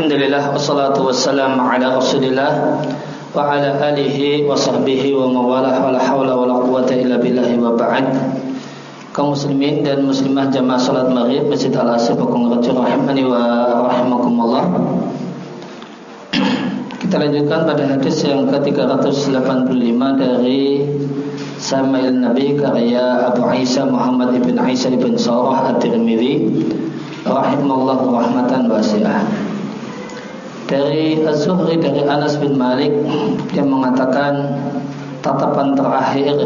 Alhamdulillah wassalatu wassalamu ala Rasulillah wa ala alihi wa sahbihi wa mawalah wa la hawla wa la quwata illa billahi wa ba'd. Kaum muslimin dan muslimah jamaah salat Maghrib Masjid Al-Asr Pakung Raja rahimani wa rahimakumullah. Kita lanjutkan pada hadis yang ke-385 dari Samail Nabi karya Abu Isa Muhammad ibn Isa ibn Sarah At-Tirmidzi rahimallahu rahmatan wasi'ah dari Az-Zuhri dari Anas bin Malik yang mengatakan tatapan terakhir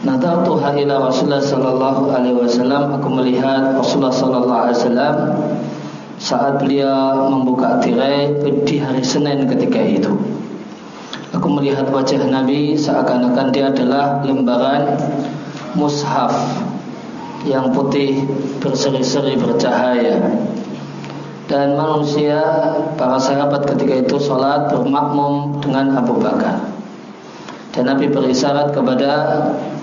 Nadartuha ila Rasulullah sallallahu alaihi wasallam aku melihat Rasulullah sallallahu alaihi wasallam saat beliau membuka tirai di hari Senin ketika itu. Aku melihat wajah Nabi seakan-akan dia adalah lembaran mushaf yang putih berseri-seri bercahaya dan manusia para sahabat ketika itu sholat bermakmum dengan Abu Bakar. Dan Nabi berisyarat kepada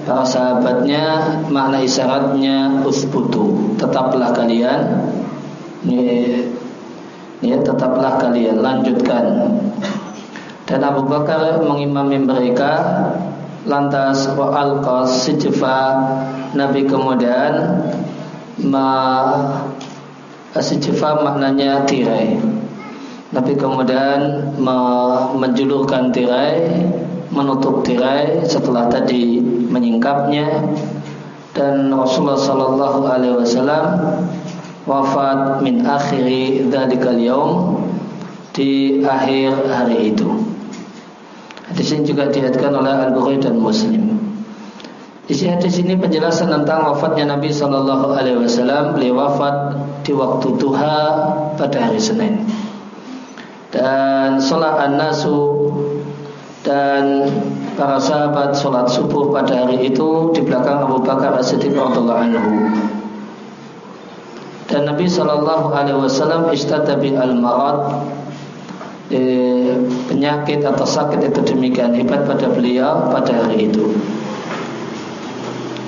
para sahabatnya makna isyaratnya usbutu tetaplah kalian. Ini, ya tetaplah kalian lanjutkan. Dan Abu Bakar mengimami mereka lantas wa alqas Nabi kemudian ma Asijfa maknanya tirai. Nabi kemudian menjulurkan tirai Menutup tirai setelah tadi menyingkapnya. Dan Rasulullah Wasallam Wafat min akhiri dhalikal yaum Di akhir hari itu. Hadis ini juga dihadkan oleh Al-Bukhari dan Muslim Isi hadis ini penjelasan tentang wafatnya Nabi Shallallahu Alaihi Wasallam. Beliau wafat di waktu duha pada hari Senin. Dan sholat an-nasu dan para sahabat sholat subuh pada hari itu di belakang Abu Bakar As-Siddiq radhiallahu anhu. Dan Nabi Shallallahu Alaihi Wasallam istadabi al-marad penyakit atau sakit itu demikian hebat pada beliau pada hari itu.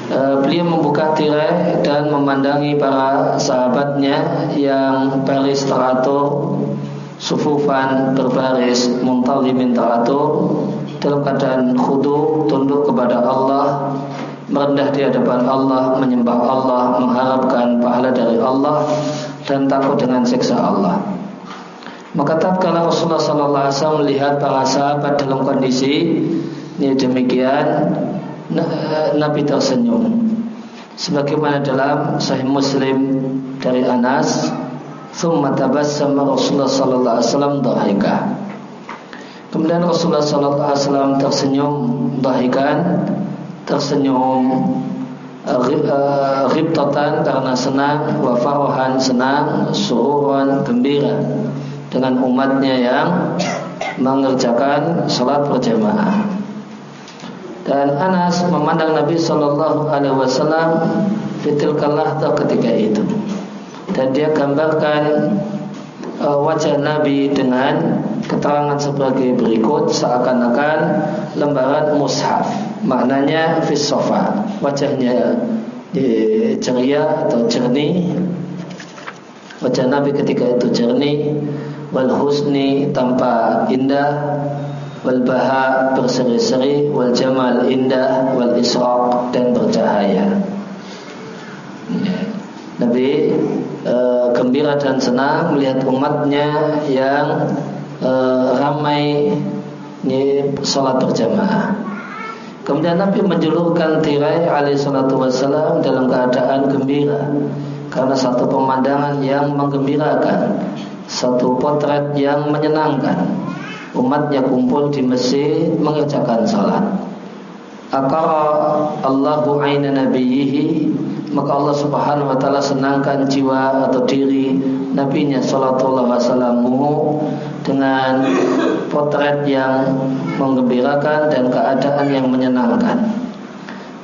Eh, beliau membuka tirai dan memandangi para sahabatnya yang baris teratur sufufan berbaris muntalimin teratur dalam keadaan khudu tunduk kepada Allah merendah di hadapan Allah menyembah Allah mengharapkan pahala dari Allah dan takut dengan siksa Allah. Maka tatkala Rasulullah SAW melihat para sahabat dalam kondisi ini demikian Nabi tersenyum sebagaimana dalam Sahih Muslim dari Anas thumma tabassama Rasulullah sallallahu alaihi wasallam dhahika kemudian Rasulullah sallallahu alaihi wasallam tersenyum dhahikan tersenyum ghibtatan karena senang wa farahan senang suruhan gembira dengan umatnya yang mengerjakan salat berjamaah dan Anas memandang Nabi Shallallahu Alaihi Wasallam fitilkalah ketika itu. Dan dia gambarkan uh, wajah Nabi dengan keterangan sebagai berikut seakan-akan lembaran mushaf. Maknanya fisofa wajahnya di ceria atau jernih. Wajah Nabi ketika itu jernih wal husni tanpa indah wal baha berseri-seri wal jamal indah wal israq dan bercahaya. Nabi e, gembira dan senang melihat umatnya yang e, ramai ini sholat berjamaah. Kemudian Nabi menjulurkan tirai alaih salatu wassalam dalam keadaan gembira karena satu pemandangan yang menggembirakan, satu potret yang menyenangkan umatnya kumpul di masjid mengerjakan salat. Akara Allahu aina nabiyhi maka Allah Subhanahu wa taala senangkan jiwa atau diri nabinya sallallahu wasallamu dengan potret yang menggembirakan dan keadaan yang menyenangkan.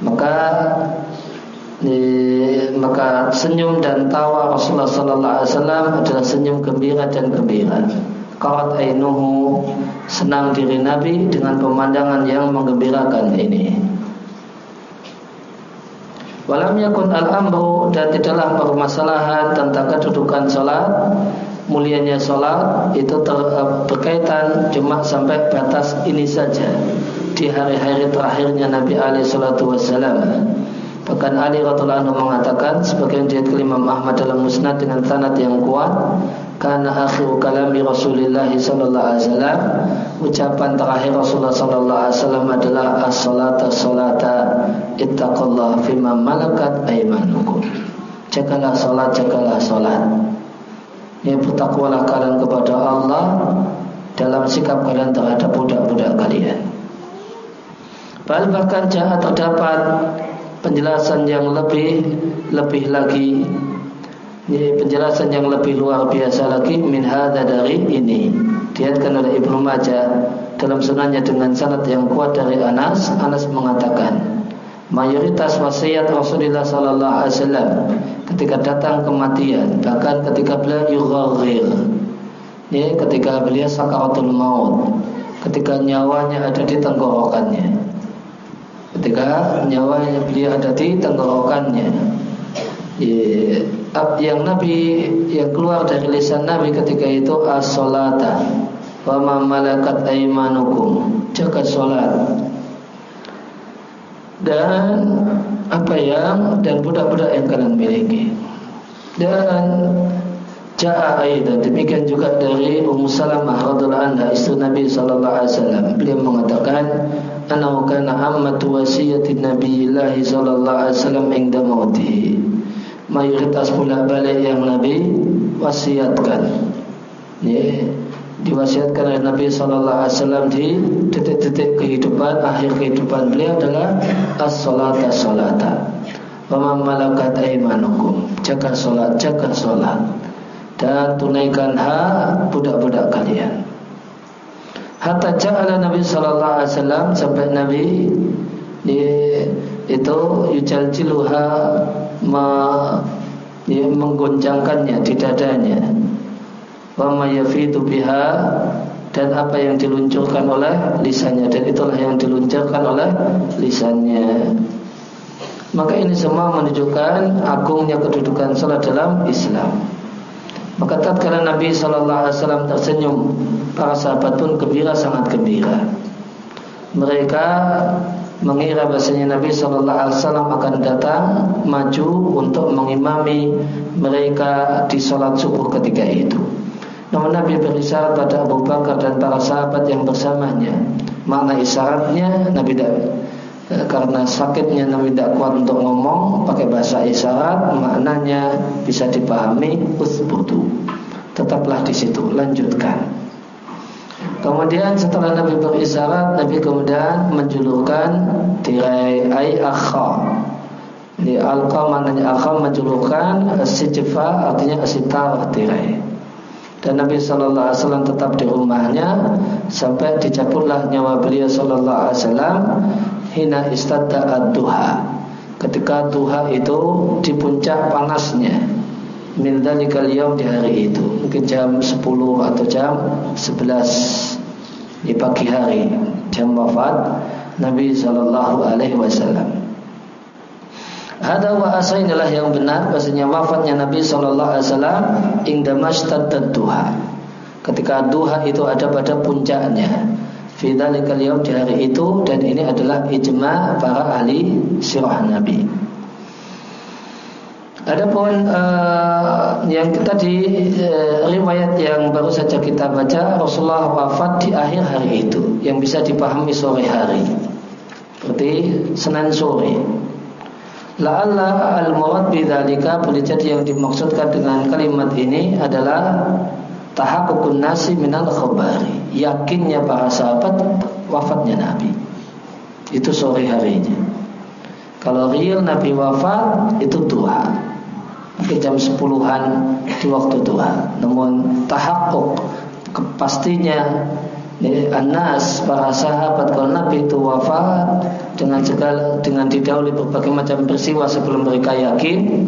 Maka di, maka senyum dan tawa Rasulullah sallallahu alaihi wasallam adalah senyum gembira dan gembira. Qarat ainuhu senang diri Nabi dengan pemandangan yang menggembirakan ini. Walam yakun al-amru dan tidaklah permasalahan tentang kedudukan salat mulianya sholat itu ter, uh, berkaitan cuma sampai batas ini saja di hari-hari terakhirnya Nabi Ali Shallallahu Wasallam. Bahkan Ali radhiallahu anhu mengatakan sebagian jihad kelima Ahmad dalam musnad dengan sanad yang kuat karena akhir kalami Rasulullah sallallahu alaihi wasallam. Ucapan terakhir Rasulullah sallallahu alaihi wasallam adalah as-salata salata ittaqullah fima malakat aymanukum. Jagalah salat jagalah salat. Ya bertakwalah kalian kepada Allah dalam sikap kalian terhadap budak-budak kalian. Bahkan jahat terdapat penjelasan yang lebih lebih lagi ini penjelasan yang lebih luar biasa lagi min hadza dari ini. Diatkan oleh Ibnu Majah dalam sunannya dengan sanad yang kuat dari Anas. Anas mengatakan, mayoritas wasiat Rasulullah sallallahu alaihi wasallam ketika datang kematian, bahkan ketika beliau yughaghir. Ya, ketika beliau sakaratul maut, ketika nyawanya ada di tenggorokannya. Ketika nyawanya beliau ada di tenggorokannya. Ya, yang Nabi yang keluar dari lisan Nabi ketika itu as-salata. Wa ma malakat aymanukum. Jaga salat. Dan apa yang dan budak-budak yang kalian miliki. Dan Ja'a dan demikian juga dari Ummu Salamah radhiyallahu anha istri Nabi sallallahu alaihi wasallam. Beliau mengatakan annahu kana ammatu wasiyatin Nabi sallallahu alaihi wasallam inda mautihi mayoritas bolak balik yang Nabi wasiatkan. Ya, diwasiatkan oleh Nabi Sallallahu Alaihi Wasallam di detik-detik kehidupan akhir kehidupan beliau adalah as-salata salata. Wa malakat aimanukum. Jaga salat, jaga salat. Dan tunaikan hak budak-budak kalian. Hatta ja'ala Nabi sallallahu alaihi wasallam sampai Nabi di, itu yujaljiluha me, ya, menggoncangkannya di dadanya wa yafidu biha dan apa yang diluncurkan oleh lisannya. Dan itulah yang diluncurkan oleh lisannya. Maka ini semua menunjukkan agungnya kedudukan salat dalam Islam. Maka tatkala Nabi Shallallahu Alaihi Wasallam tersenyum para sahabat pun gembira sangat gembira. Mereka mengira bahasanya Nabi Shallallahu Alaihi Wasallam akan datang maju untuk mengimami mereka di sholat subuh ketika itu. Namun Nabi berisyarat pada Abu Bakar dan para sahabat yang bersamanya. Makna isyaratnya Nabi tidak eh, karena sakitnya Nabi tidak kuat untuk ngomong pakai bahasa isyarat maknanya bisa dipahami usbutu tetaplah di situ lanjutkan Kemudian setelah Nabi berisyarat, Nabi kemudian menjulurkan tirai ai akha. Di alqa maknanya akha menjulurkan sijfa artinya sitar tirai. Dan Nabi Shallallahu Alaihi Wasallam tetap di rumahnya sampai dicabutlah nyawa beliau Shallallahu Alaihi Wasallam hina istadda ad-duha. Ketika duha itu di puncak panasnya min dalikal di hari itu mungkin jam 10 atau jam 11 di pagi hari jam wafat Nabi Shallallahu Alaihi Wasallam. Ada wa inilah yang benar bahasanya wafatnya Nabi Shallallahu Alaihi Wasallam ingdamashtad duha. Ketika duha itu ada pada puncaknya. Fidzalikal yaum di hari itu dan ini adalah ijma para ahli sirah Nabi. Adapun uh, yang kita di uh, riwayat yang baru saja kita baca Rasulullah wafat di akhir hari itu yang bisa dipahami sore hari. Seperti Senin sore. La'alla al-murad bidzalika boleh jadi yang dimaksudkan dengan kalimat ini adalah tahakkukun nasi minal khabari. Yakinnya para sahabat wafatnya Nabi. Itu sore harinya. Kalau real Nabi wafat itu Tuhan mungkin jam sepuluhan di waktu Tuhan. Namun tahakuk kepastinya ya, Anas para sahabat kalau Nabi itu wafat dengan segala dengan didahului berbagai macam peristiwa sebelum mereka yakin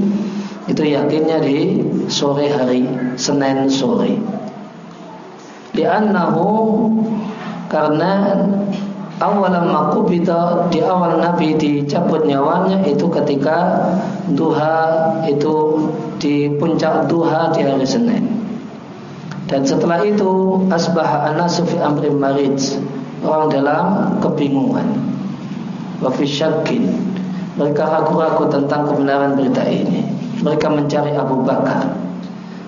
itu yakinnya di sore hari Senin sore. Di karena awalan makubita di awal Nabi dicabut nyawanya itu ketika duha itu di puncak duha di hari Senin. Dan setelah itu asbah anasu fi amri marij. Orang dalam kebingungan. Wa fi syakkin. Mereka ragu-ragu tentang kebenaran berita ini. Mereka mencari Abu Bakar.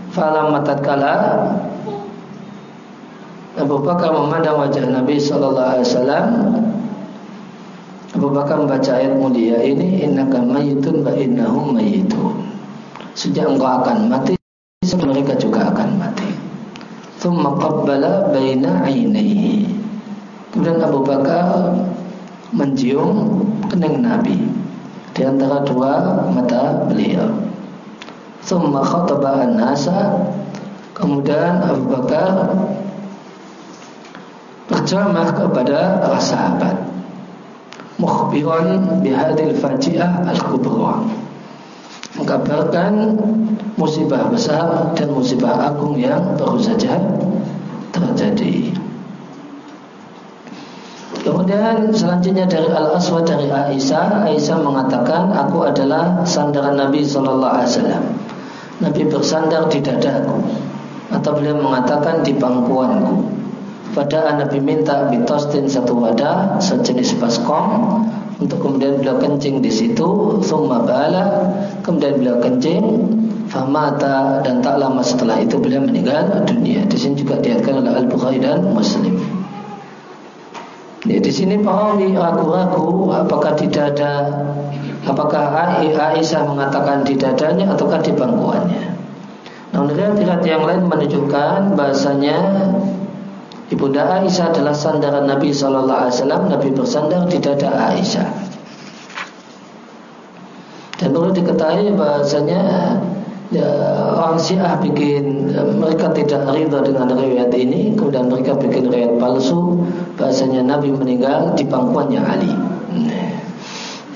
Falam kala Abu Bakar memandang wajah Nabi Sallallahu Alaihi Wasallam. Abu Bakar membaca ayat mulia ini innaka mayitun wa innahum mayitun. Sejak engkau akan mati, mereka juga akan mati. Thumma qabbala baina ainaihi. Kemudian Abu Bakar mencium kening Nabi di antara dua mata beliau. Thumma khataba an-nasa Kemudian Abu Bakar berceramah kepada para sahabat mukhbiran bihadil faji'ah al-kubra mengkabarkan musibah besar dan musibah agung yang baru saja terjadi. Kemudian selanjutnya dari Al Aswad dari Aisyah, Aisyah mengatakan aku adalah sandaran Nabi Shallallahu Alaihi Wasallam. Nabi bersandar di dadaku atau beliau mengatakan di pangkuanku. Pada Nabi minta bitostin satu wadah sejenis baskom untuk kemudian beliau kencing di situ, summa bala, kemudian beliau kencing, famata dan tak lama setelah itu beliau meninggal dunia. Di sini juga diatkan oleh Al Bukhari dan Muslim. Ya, di sini perawi ragu-ragu apakah tidak ada apakah Aisyah mengatakan di dadanya ataukah di bangkuannya. Namun riwayat yang lain menunjukkan bahasanya Ibunda Aisyah adalah sandaran Nabi Shallallahu Alaihi Wasallam. Nabi bersandar di dada Aisyah. Dan perlu diketahui bahasanya ya, orang Syiah bikin mereka tidak ridha dengan riwayat ini kemudian mereka bikin riwayat palsu bahasanya Nabi meninggal di pangkuannya Ali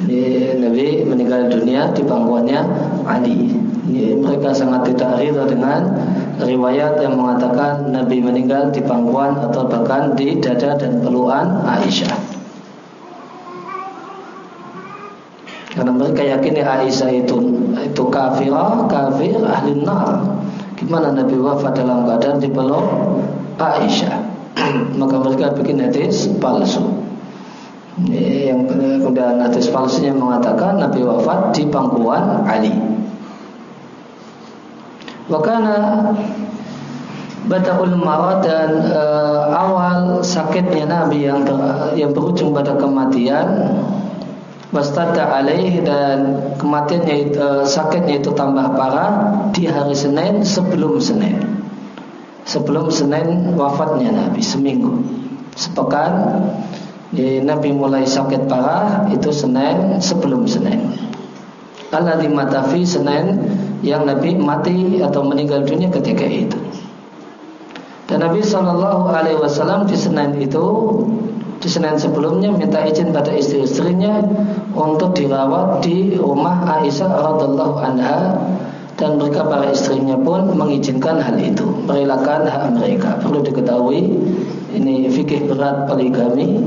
ini Nabi meninggal dunia di pangkuannya Ali ini mereka sangat tidak ridha dengan riwayat yang mengatakan Nabi meninggal di pangkuan atau bahkan di dada dan peluan Aisyah Karena mereka yakini Aisyah itu itu kafirah, kafir ahli nar. Gimana Nabi wafat dalam keadaan dipeluk Aisyah? Maka mereka bikin hadis palsu. Yang kemudian hadis palsunya mengatakan Nabi wafat di pangkuan Ali. Wakana Bada'ul marad dan uh, awal sakitnya Nabi yang ter, yang berujung pada kematian wastada alaih dan kematiannya itu, eh, sakitnya itu tambah parah di hari Senin sebelum Senin. Sebelum Senin wafatnya Nabi seminggu. Sepekan ya, Nabi mulai sakit parah itu Senin sebelum Senin. Allah di matafi Senin yang Nabi mati atau meninggal dunia ketika itu. Dan Nabi Shallallahu Alaihi Wasallam di Senin itu di Senin sebelumnya minta izin pada istri-istrinya untuk dirawat di rumah Aisyah radhiallahu anha dan mereka para istrinya pun mengizinkan hal itu, merelakan hak mereka. Perlu diketahui ini fikih berat poligami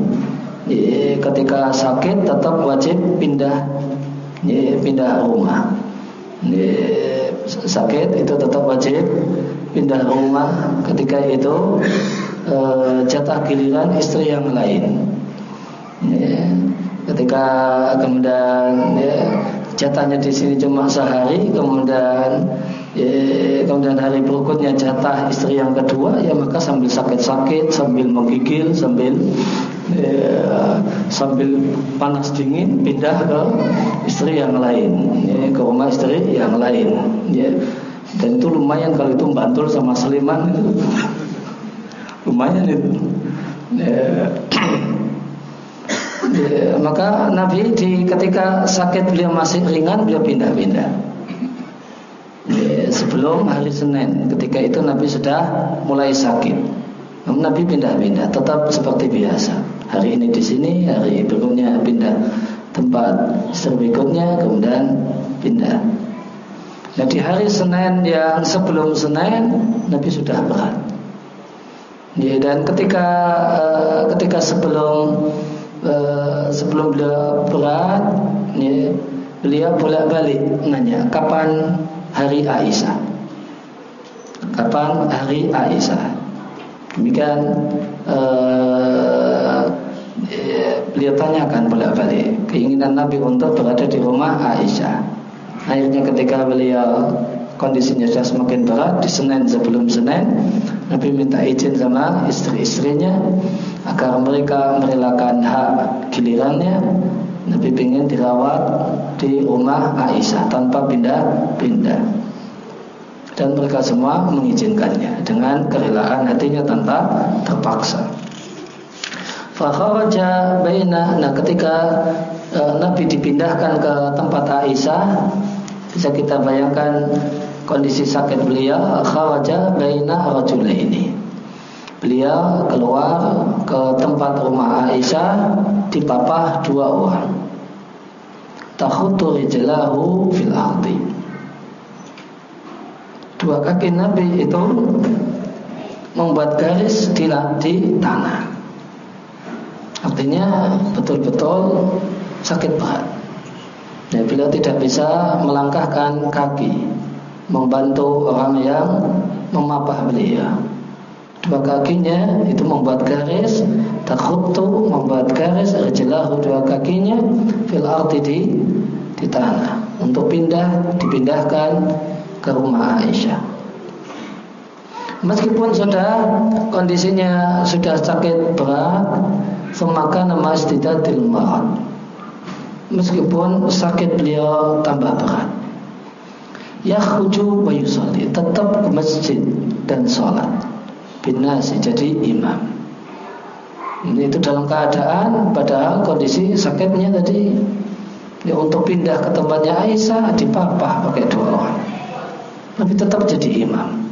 ketika sakit tetap wajib pindah pindah rumah. Sakit itu tetap wajib pindah rumah ketika itu e, jatah giliran istri yang lain. Ya, ketika kemudian ya, jatahnya di sini cuma sehari, kemudian ya, kemudian hari berikutnya jatah istri yang kedua, ya maka sambil sakit-sakit, sambil menggigil, sambil ya, sambil panas dingin pindah ke istri yang lain, ya, ke rumah istri yang lain. Ya. Dan itu lumayan kalau itu bantul sama seliman itu lumayan itu ya. ya, maka Nabi di ketika sakit beliau masih ringan beliau pindah-pindah ya, sebelum hari Senin ketika itu Nabi sudah mulai sakit. Nabi pindah-pindah tetap seperti biasa. Hari ini di sini hari berikutnya pindah tempat berikutnya kemudian pindah. Nah di hari Senin yang sebelum Senin Nabi sudah berat. Ya, dan ketika uh, ketika sebelum uh, sebelum beliau berat, ya, beliau bolak-balik nanya kapan hari Aisyah. Kapan hari Aisyah. Demikian uh, beliau tanyakan bolak-balik keinginan Nabi untuk berada di rumah Aisyah. Akhirnya ketika beliau kondisinya sudah semakin berat di Senin sebelum Senin, Nabi minta izin sama istri-istrinya agar mereka merelakan hak gilirannya. Nabi ingin dirawat di rumah Aisyah tanpa pindah-pindah dan mereka semua mengizinkannya dengan kerelaan hatinya tanpa terpaksa. Fakharaja baina nah ketika e, Nabi dipindahkan ke tempat Aisyah bisa kita bayangkan kondisi sakit beliau kharaja baina rajulaini. Beliau keluar ke tempat rumah Aisyah dipapah dua orang. Takhutu rijlahu fil ardi. Dua kaki Nabi itu membuat garis di, di tanah. Artinya betul-betul sakit berat. Ya, beliau tidak bisa melangkahkan kaki membantu orang yang memapah beliau. Dua kakinya itu membuat garis, takhutu membuat garis jelas dua kakinya fil arti di, di tanah untuk pindah dipindahkan ke rumah Aisyah. Meskipun sudah kondisinya sudah sakit berat, Semaka nama istidadil marad Meskipun sakit beliau tambah berat. Yakhruju wa yusalli Tetap ke masjid dan sholat. Binasi jadi imam. Itu dalam keadaan Padahal kondisi sakitnya tadi. Ya, Untuk pindah ke tempatnya Aisyah Dipapah pakai dua orang Tapi tetap jadi imam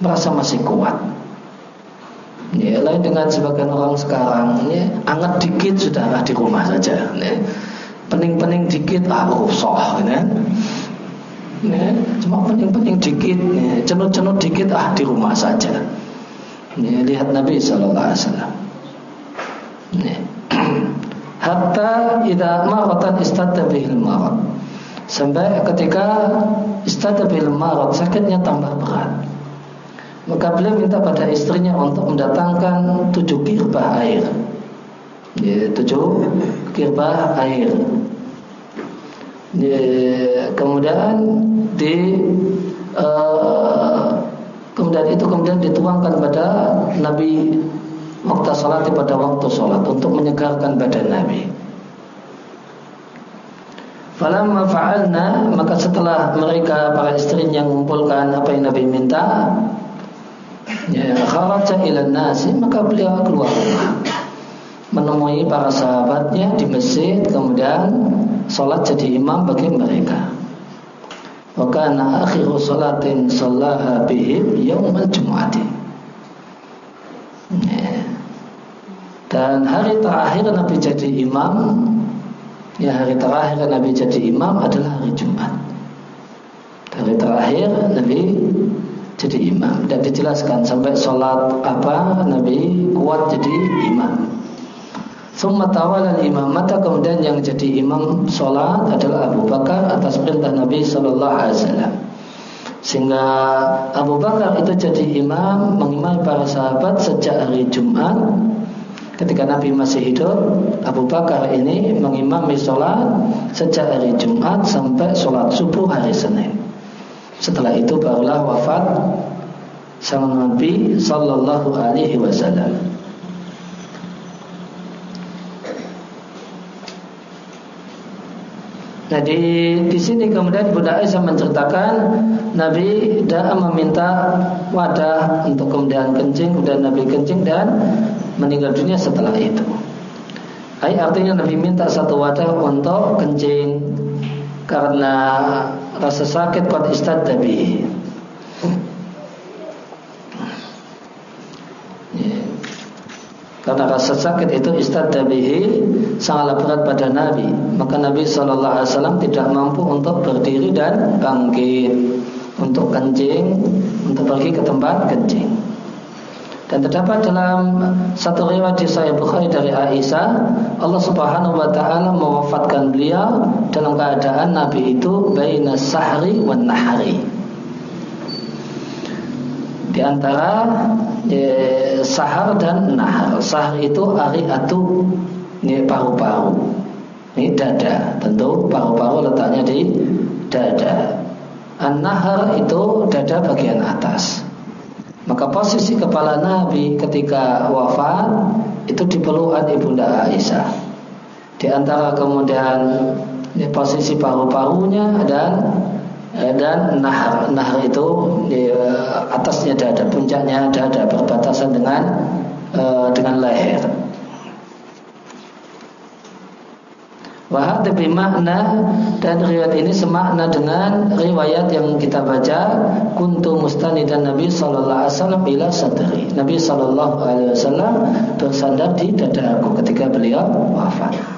Merasa masih kuat Ya, lain dengan sebagian orang sekarang, ya, anget dikit sudah di rumah saja. Ya. Pening-pening dikit, ah rusoh, kan? Ya, cuma pening-pening dikit, ya, cenut-cenut dikit, ah di rumah saja. Ya, lihat Nabi Wasallam. Ya. Hatta idza maratan istadda bihil marad. Sampai ketika istadda bihil marad sakitnya tambah berat. Maka beliau minta pada istrinya untuk mendatangkan tujuh kirbah air. Ya, Tujuh kirbah air. Ya, Kemudian di uh, Kemudian itu kemudian dituangkan pada Nabi Waktu sholat pada waktu sholat Untuk menyegarkan badan Nabi Falamma fa'alna Maka setelah mereka para istri yang mengumpulkan apa yang Nabi minta ya, kharaja ila nasi maka beliau keluar rumah. Menemui para sahabatnya di masjid kemudian sholat jadi imam bagi mereka. Wa kana akhiru sholatin shallaha bihim yaumal jum'ati ya. dan hari terakhir Nabi jadi imam ya hari terakhir Nabi jadi imam adalah hari Jumat hari terakhir Nabi jadi imam dan dijelaskan sampai sholat apa Nabi kuat jadi imam. Summa tawala imam mata kemudian yang jadi imam sholat adalah Abu Bakar atas perintah Nabi Shallallahu Alaihi Wasallam. Sehingga Abu Bakar itu jadi imam mengimami para sahabat sejak hari Jumat ketika Nabi masih hidup Abu Bakar ini mengimami sholat sejak hari Jumat sampai sholat subuh hari Senin setelah itu barulah wafat sang Nabi sallallahu alaihi wasallam. Nah di, sini kemudian Bunda Aisyah menceritakan Nabi dah meminta wadah untuk kemudian kencing, kemudian Nabi kencing dan meninggal dunia setelah itu. Ay, artinya Nabi minta satu wadah untuk kencing karena rasa sakit qad istadda bihi. Karena rasa sakit itu istadda bihi sangatlah berat pada Nabi. Maka Nabi SAW tidak mampu untuk berdiri dan bangkit untuk kencing, untuk pergi ke tempat kencing. Dan terdapat dalam satu riwayat di Sahih Bukhari dari Aisyah, Allah Subhanahu wa taala mewafatkan beliau dalam keadaan Nabi itu baina sahri wan nahari. Di antara ya, sahar dan nahar. Sahar itu ari atu ini paru-paru. Ini dada. Tentu paru-paru letaknya di dada. An-nahar itu dada bagian atas. Maka posisi kepala Nabi ketika wafat itu di pelukan ibunda Aisyah. Di antara kemudian posisi paru-parunya dan eh, dan nahar nahar itu di eh, atasnya dada, puncaknya dada berbatasan dengan eh, dengan leher. Wahad makna dan riwayat ini semakna dengan riwayat yang kita baca kuntu mustanidan Nabi sallallahu alaihi wasallam ila sadri. Nabi sallallahu alaihi wasallam bersandar di dadaku ketika beliau wafat.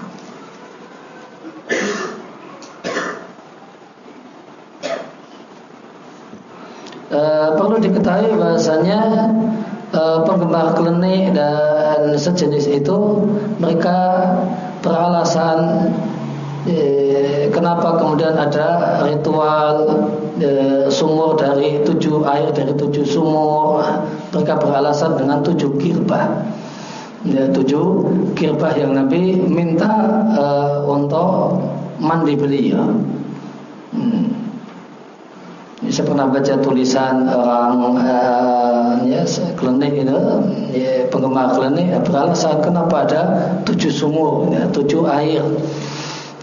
E, perlu diketahui bahasanya e, penggemar klinik dan sejenis itu mereka beralasan eh, kenapa kemudian ada ritual eh, sumur dari tujuh air dari tujuh sumur. Mereka beralasan dengan tujuh kirbah. Ya, tujuh kirbah yang Nabi minta eh, untuk mandi beliau. Hmm. Saya pernah baca tulisan orang uh, ya, klinik itu, ya, penggemar klinik beralasan kenapa ada tujuh sumur, ya, tujuh air,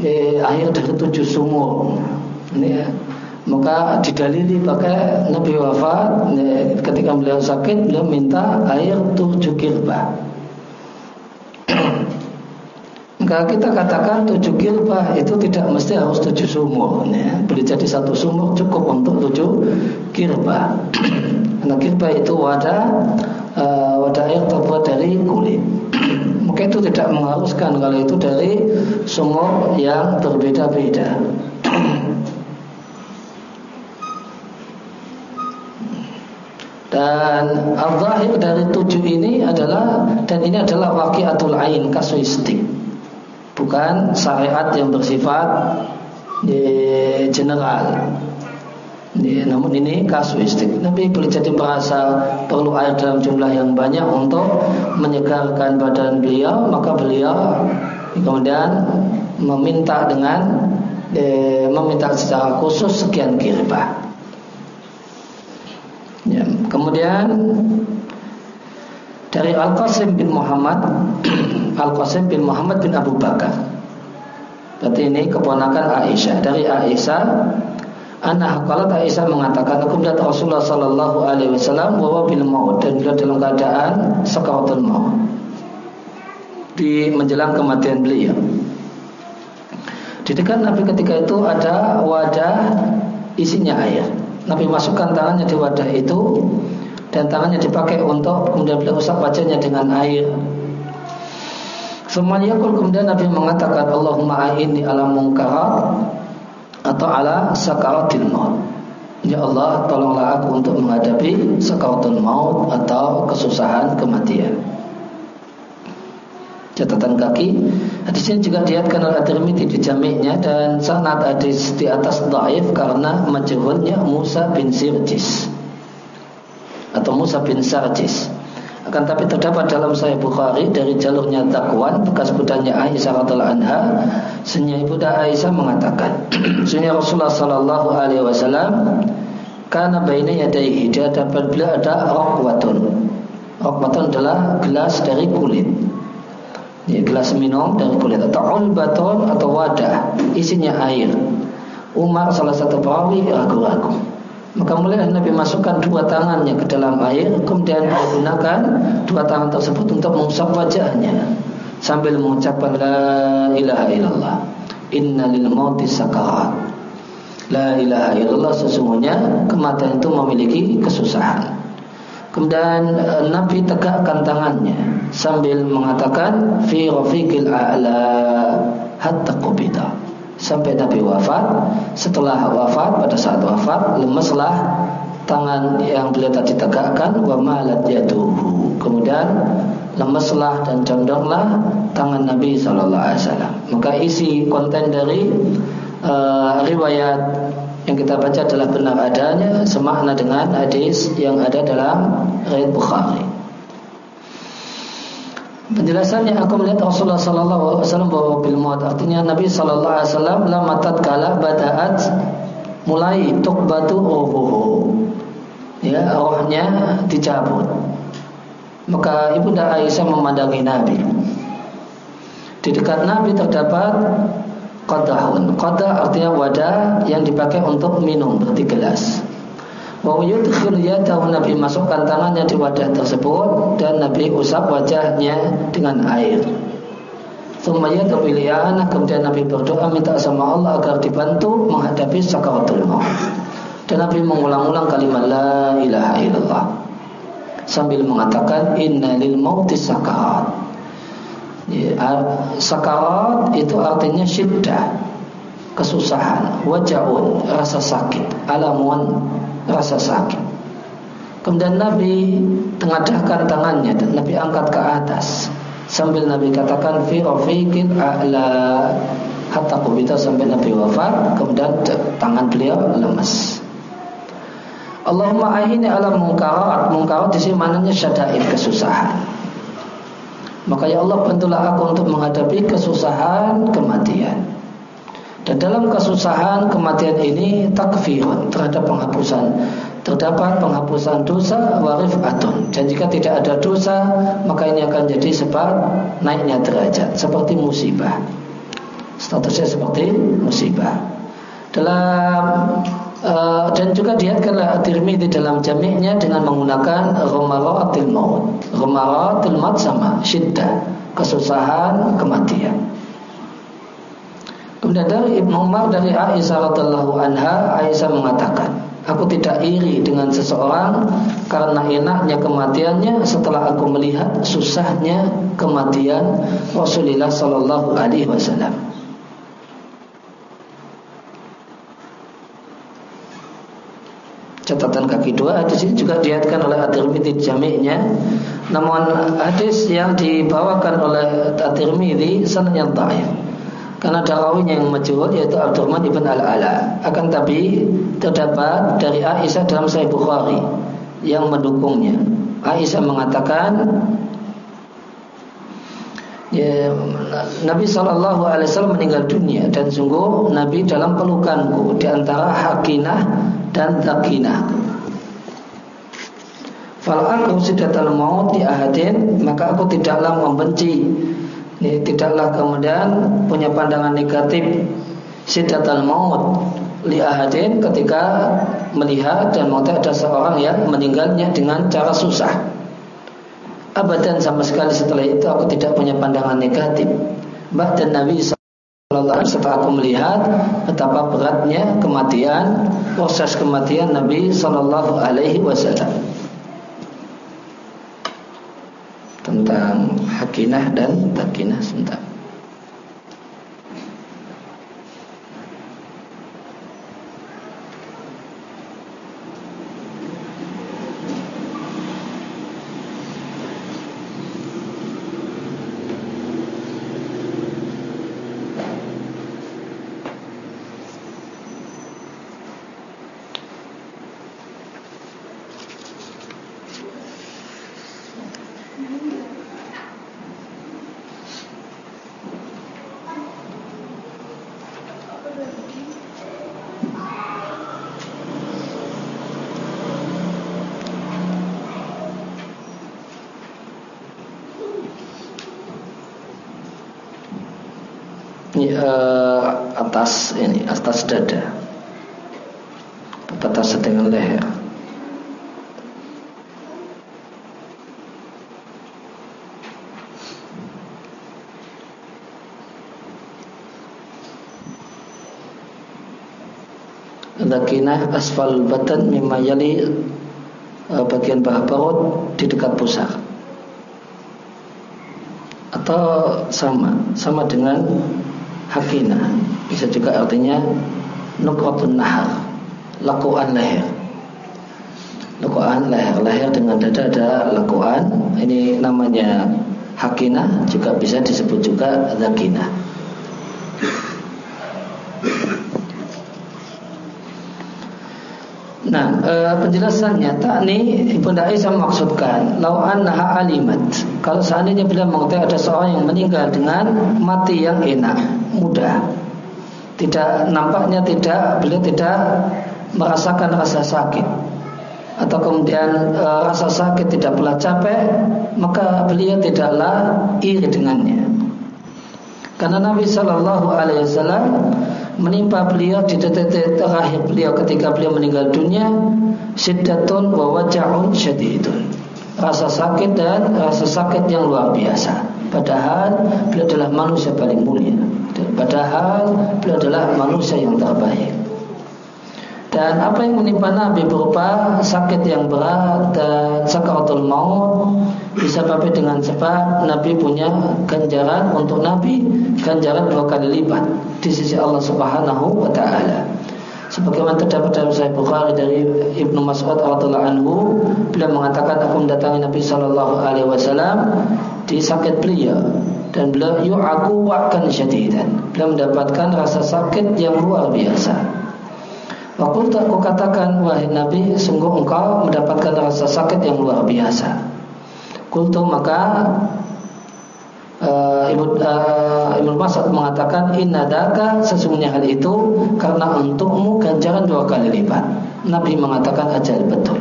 ya, air dari tujuh sumur. Ini ya. Maka didalili pakai Nabi wafat ya, ketika beliau sakit beliau minta air tujuh kirbah. Maka kita katakan tujuh kirbah itu tidak mesti harus tujuh sumur. Ya. Boleh jadi satu sumur cukup untuk tujuh kirbah. Karena kirbah itu wadah uh, wadah air terbuat dari kulit. Maka itu tidak mengharuskan kalau itu dari sumur yang berbeda-beda. Dan al-zahir dari tujuh ini adalah dan ini adalah waqiatul ain kasuistik bukan syariat yang bersifat eh, general. Ya, namun ini kasuistik. Nabi boleh jadi merasa perlu air dalam jumlah yang banyak untuk menyegarkan badan beliau, maka beliau kemudian meminta dengan eh, meminta secara khusus sekian kirbah. Ya, kemudian dari Al Qasim bin Muhammad Al Qasim bin Muhammad bin Abu Bakar. Berarti ini keponakan Aisyah. Dari Aisyah, anak qalat Aisyah mengatakan aku melihat Rasulullah sallallahu alaihi wasallam bahwa bil maut dan beliau dalam keadaan sakaratul maut. Di menjelang kematian beliau. Di dekat Nabi ketika itu ada wadah isinya air. Nabi masukkan tangannya di wadah itu dan tangannya dipakai untuk kemudian beliau usap wajahnya dengan air. Semuanya kemudian Nabi mengatakan Allahumma a'inni ala munkarat atau ala sakaratil maut. Ya Allah, tolonglah aku untuk menghadapi sakaratul maut atau kesusahan kematian. Catatan kaki Hadis ini juga diatkan oleh At-Tirmidzi di jamiknya dan sanad hadis di atas dhaif karena majhulnya Musa bin Sirjis atau Musa bin Sarjis. Akan tapi terdapat dalam Sahih Bukhari dari jalurnya Zakwan bekas budanya Aisyah radhiallahu anha, senya ibunda Aisyah mengatakan, senya Rasulullah sallallahu alaihi wasallam karena baina yadayhi di hadapan beliau ada raqwatun. Raqwatun adalah gelas dari kulit. Ya, gelas minum dari kulit atau ulbatun atau wadah isinya air. Umar salah satu perawi ragu-ragu. Maka mulai Nabi masukkan dua tangannya ke dalam air Kemudian menggunakan dua tangan tersebut untuk mengusap wajahnya. Sambil mengucapkan La ilaha illallah Inna lil mauti sakarat La ilaha illallah sesungguhnya kematian itu memiliki kesusahan. Kemudian eh, Nabi tegakkan tangannya Sambil mengatakan Fi rafiqil a'la Hatta qubita sampai Nabi wafat. Setelah wafat, pada saat wafat, lemeslah tangan yang beliau tadi tegakkan wa malat yaduhu. Kemudian lemeslah dan condonglah tangan Nabi sallallahu alaihi wasallam. Maka isi konten dari uh, riwayat yang kita baca adalah benar adanya semakna dengan hadis yang ada dalam riwayat Bukhari. Penjelasannya aku melihat Rasulullah sallallahu alaihi wasallam bawa bil maut artinya Nabi sallallahu alaihi wasallam lama tatkala badaat mulai tukbatu ruhuhu. Ya, rohnya dicabut. Maka Ibunda Aisyah memandangi Nabi. Di dekat Nabi terdapat qadahun. Qadah artinya wadah yang dipakai untuk minum berarti gelas. Wa yudkhil yadahu Nabi masukkan tangannya di wadah tersebut dan Nabi usap wajahnya dengan air. Thumma yad'u kemudian Nabi berdoa minta sama Allah agar dibantu menghadapi sakaratul maut. Dan Nabi mengulang-ulang kalimat la ilaha illallah sambil mengatakan inna lil mauti sakarat. Ya, sakarat itu artinya syiddah, kesusahan, wajaun, rasa sakit, alamun, rasa sakit. Kemudian Nabi tengadahkan tangannya dan Nabi angkat ke atas sambil Nabi katakan fi rafiqil a'la hatta kubita sampai Nabi wafat kemudian tangan beliau lemas. Allahumma ahini ala mungkarat mungkarat di sini maknanya syadaid kesusahan. Maka ya Allah bantulah aku untuk menghadapi kesusahan kematian. Dan dalam kesusahan kematian ini takfirun terhadap penghapusan. Terdapat penghapusan dosa warif atun dan jika tidak ada dosa maka ini akan jadi sebab naiknya derajat seperti musibah. Statusnya seperti musibah. Dalam uh, dan juga diatkanlah at-Tirmidzi dalam jami'nya dengan menggunakan rumaratil maut. Rumaratil maut sama syiddah kesusahan kematian Kemudian dari Ibnu Umar dari Aisyah radhiallahu anha, Aisyah mengatakan, Aku tidak iri dengan seseorang karena enaknya kematiannya setelah aku melihat susahnya kematian Rasulullah Sallallahu Alaihi Wasallam. Catatan kaki dua hadis ini juga diatkan oleh At-Tirmidzi jami'nya. Namun hadis yang dibawakan oleh At-Tirmidzi sanadnya dhaif. Karena darawinya yang majhul yaitu Abdurrahman ibn Al-Ala. Akan tapi terdapat dari Aisyah dalam Sahih Bukhari yang mendukungnya. Aisyah mengatakan ya, Nabi Shallallahu Alaihi Wasallam meninggal dunia dan sungguh Nabi dalam pelukanku di antara hakinah dan takinah. Fal aku sidatal maut di ahadin maka aku tidaklah membenci ini tidaklah kemudian punya pandangan negatif sidatal maut li ahadin ketika melihat dan mau ada seorang yang meninggalnya dengan cara susah. Abadan sama sekali setelah itu aku tidak punya pandangan negatif. Bahkan Nabi Sallallahu setelah aku melihat betapa beratnya kematian, proses kematian Nabi Sallallahu Alaihi Wasallam. Tentang hakinah dan takinah sebentar. uh, atas dada. Atas dengan leher. Lakinah asfal batan mimma uh, bagian bawah perut di dekat pusar. Atau sama sama dengan hakina bisa juga artinya nukratun nahar lakuan leher. Lakuan leher. Leher dengan dada ada lakuan. Ini namanya hakina juga bisa disebut juga zakina. Nah, e, penjelasannya takni Ibunda Aisyah maksudkan lau annaha alimat. Kalau seandainya beliau mengetahui ada seorang yang meninggal dengan mati yang enak, mudah. Tidak nampaknya tidak beliau tidak merasakan rasa sakit atau kemudian e, rasa sakit tidak pula capek, maka beliau tidaklah iri dengannya. Karena Nabi Shallallahu Alaihi Wasallam menimpa beliau di detik terakhir beliau ketika beliau meninggal dunia syiddatun wa waja'un syadidun rasa sakit dan rasa sakit yang luar biasa padahal beliau adalah manusia paling mulia padahal beliau adalah manusia yang terbaik dan apa yang menimpa Nabi berupa sakit yang berat dan sakaratul maut disebabkan dengan sebab Nabi punya ganjaran untuk Nabi ganjaran dua kali lipat di sisi Allah Subhanahu wa taala. Sebagaimana terdapat dalam Sahih Bukhari dari Ibnu Mas'ud radhiyallahu anhu, beliau mengatakan aku mendatangi Nabi sallallahu alaihi wasallam di sakit beliau dan beliau yu'aku wa'kan syadidan. Beliau mendapatkan rasa sakit yang luar biasa. Waktu aku katakan wahai Nabi sungguh engkau mendapatkan rasa sakit yang luar biasa. Kultu maka uh, Ibu uh, Ibnu Mas'ud mengatakan innadaka sesungguhnya hal itu karena untukmu ganjaran dua kali lipat. Nabi mengatakan ajal betul.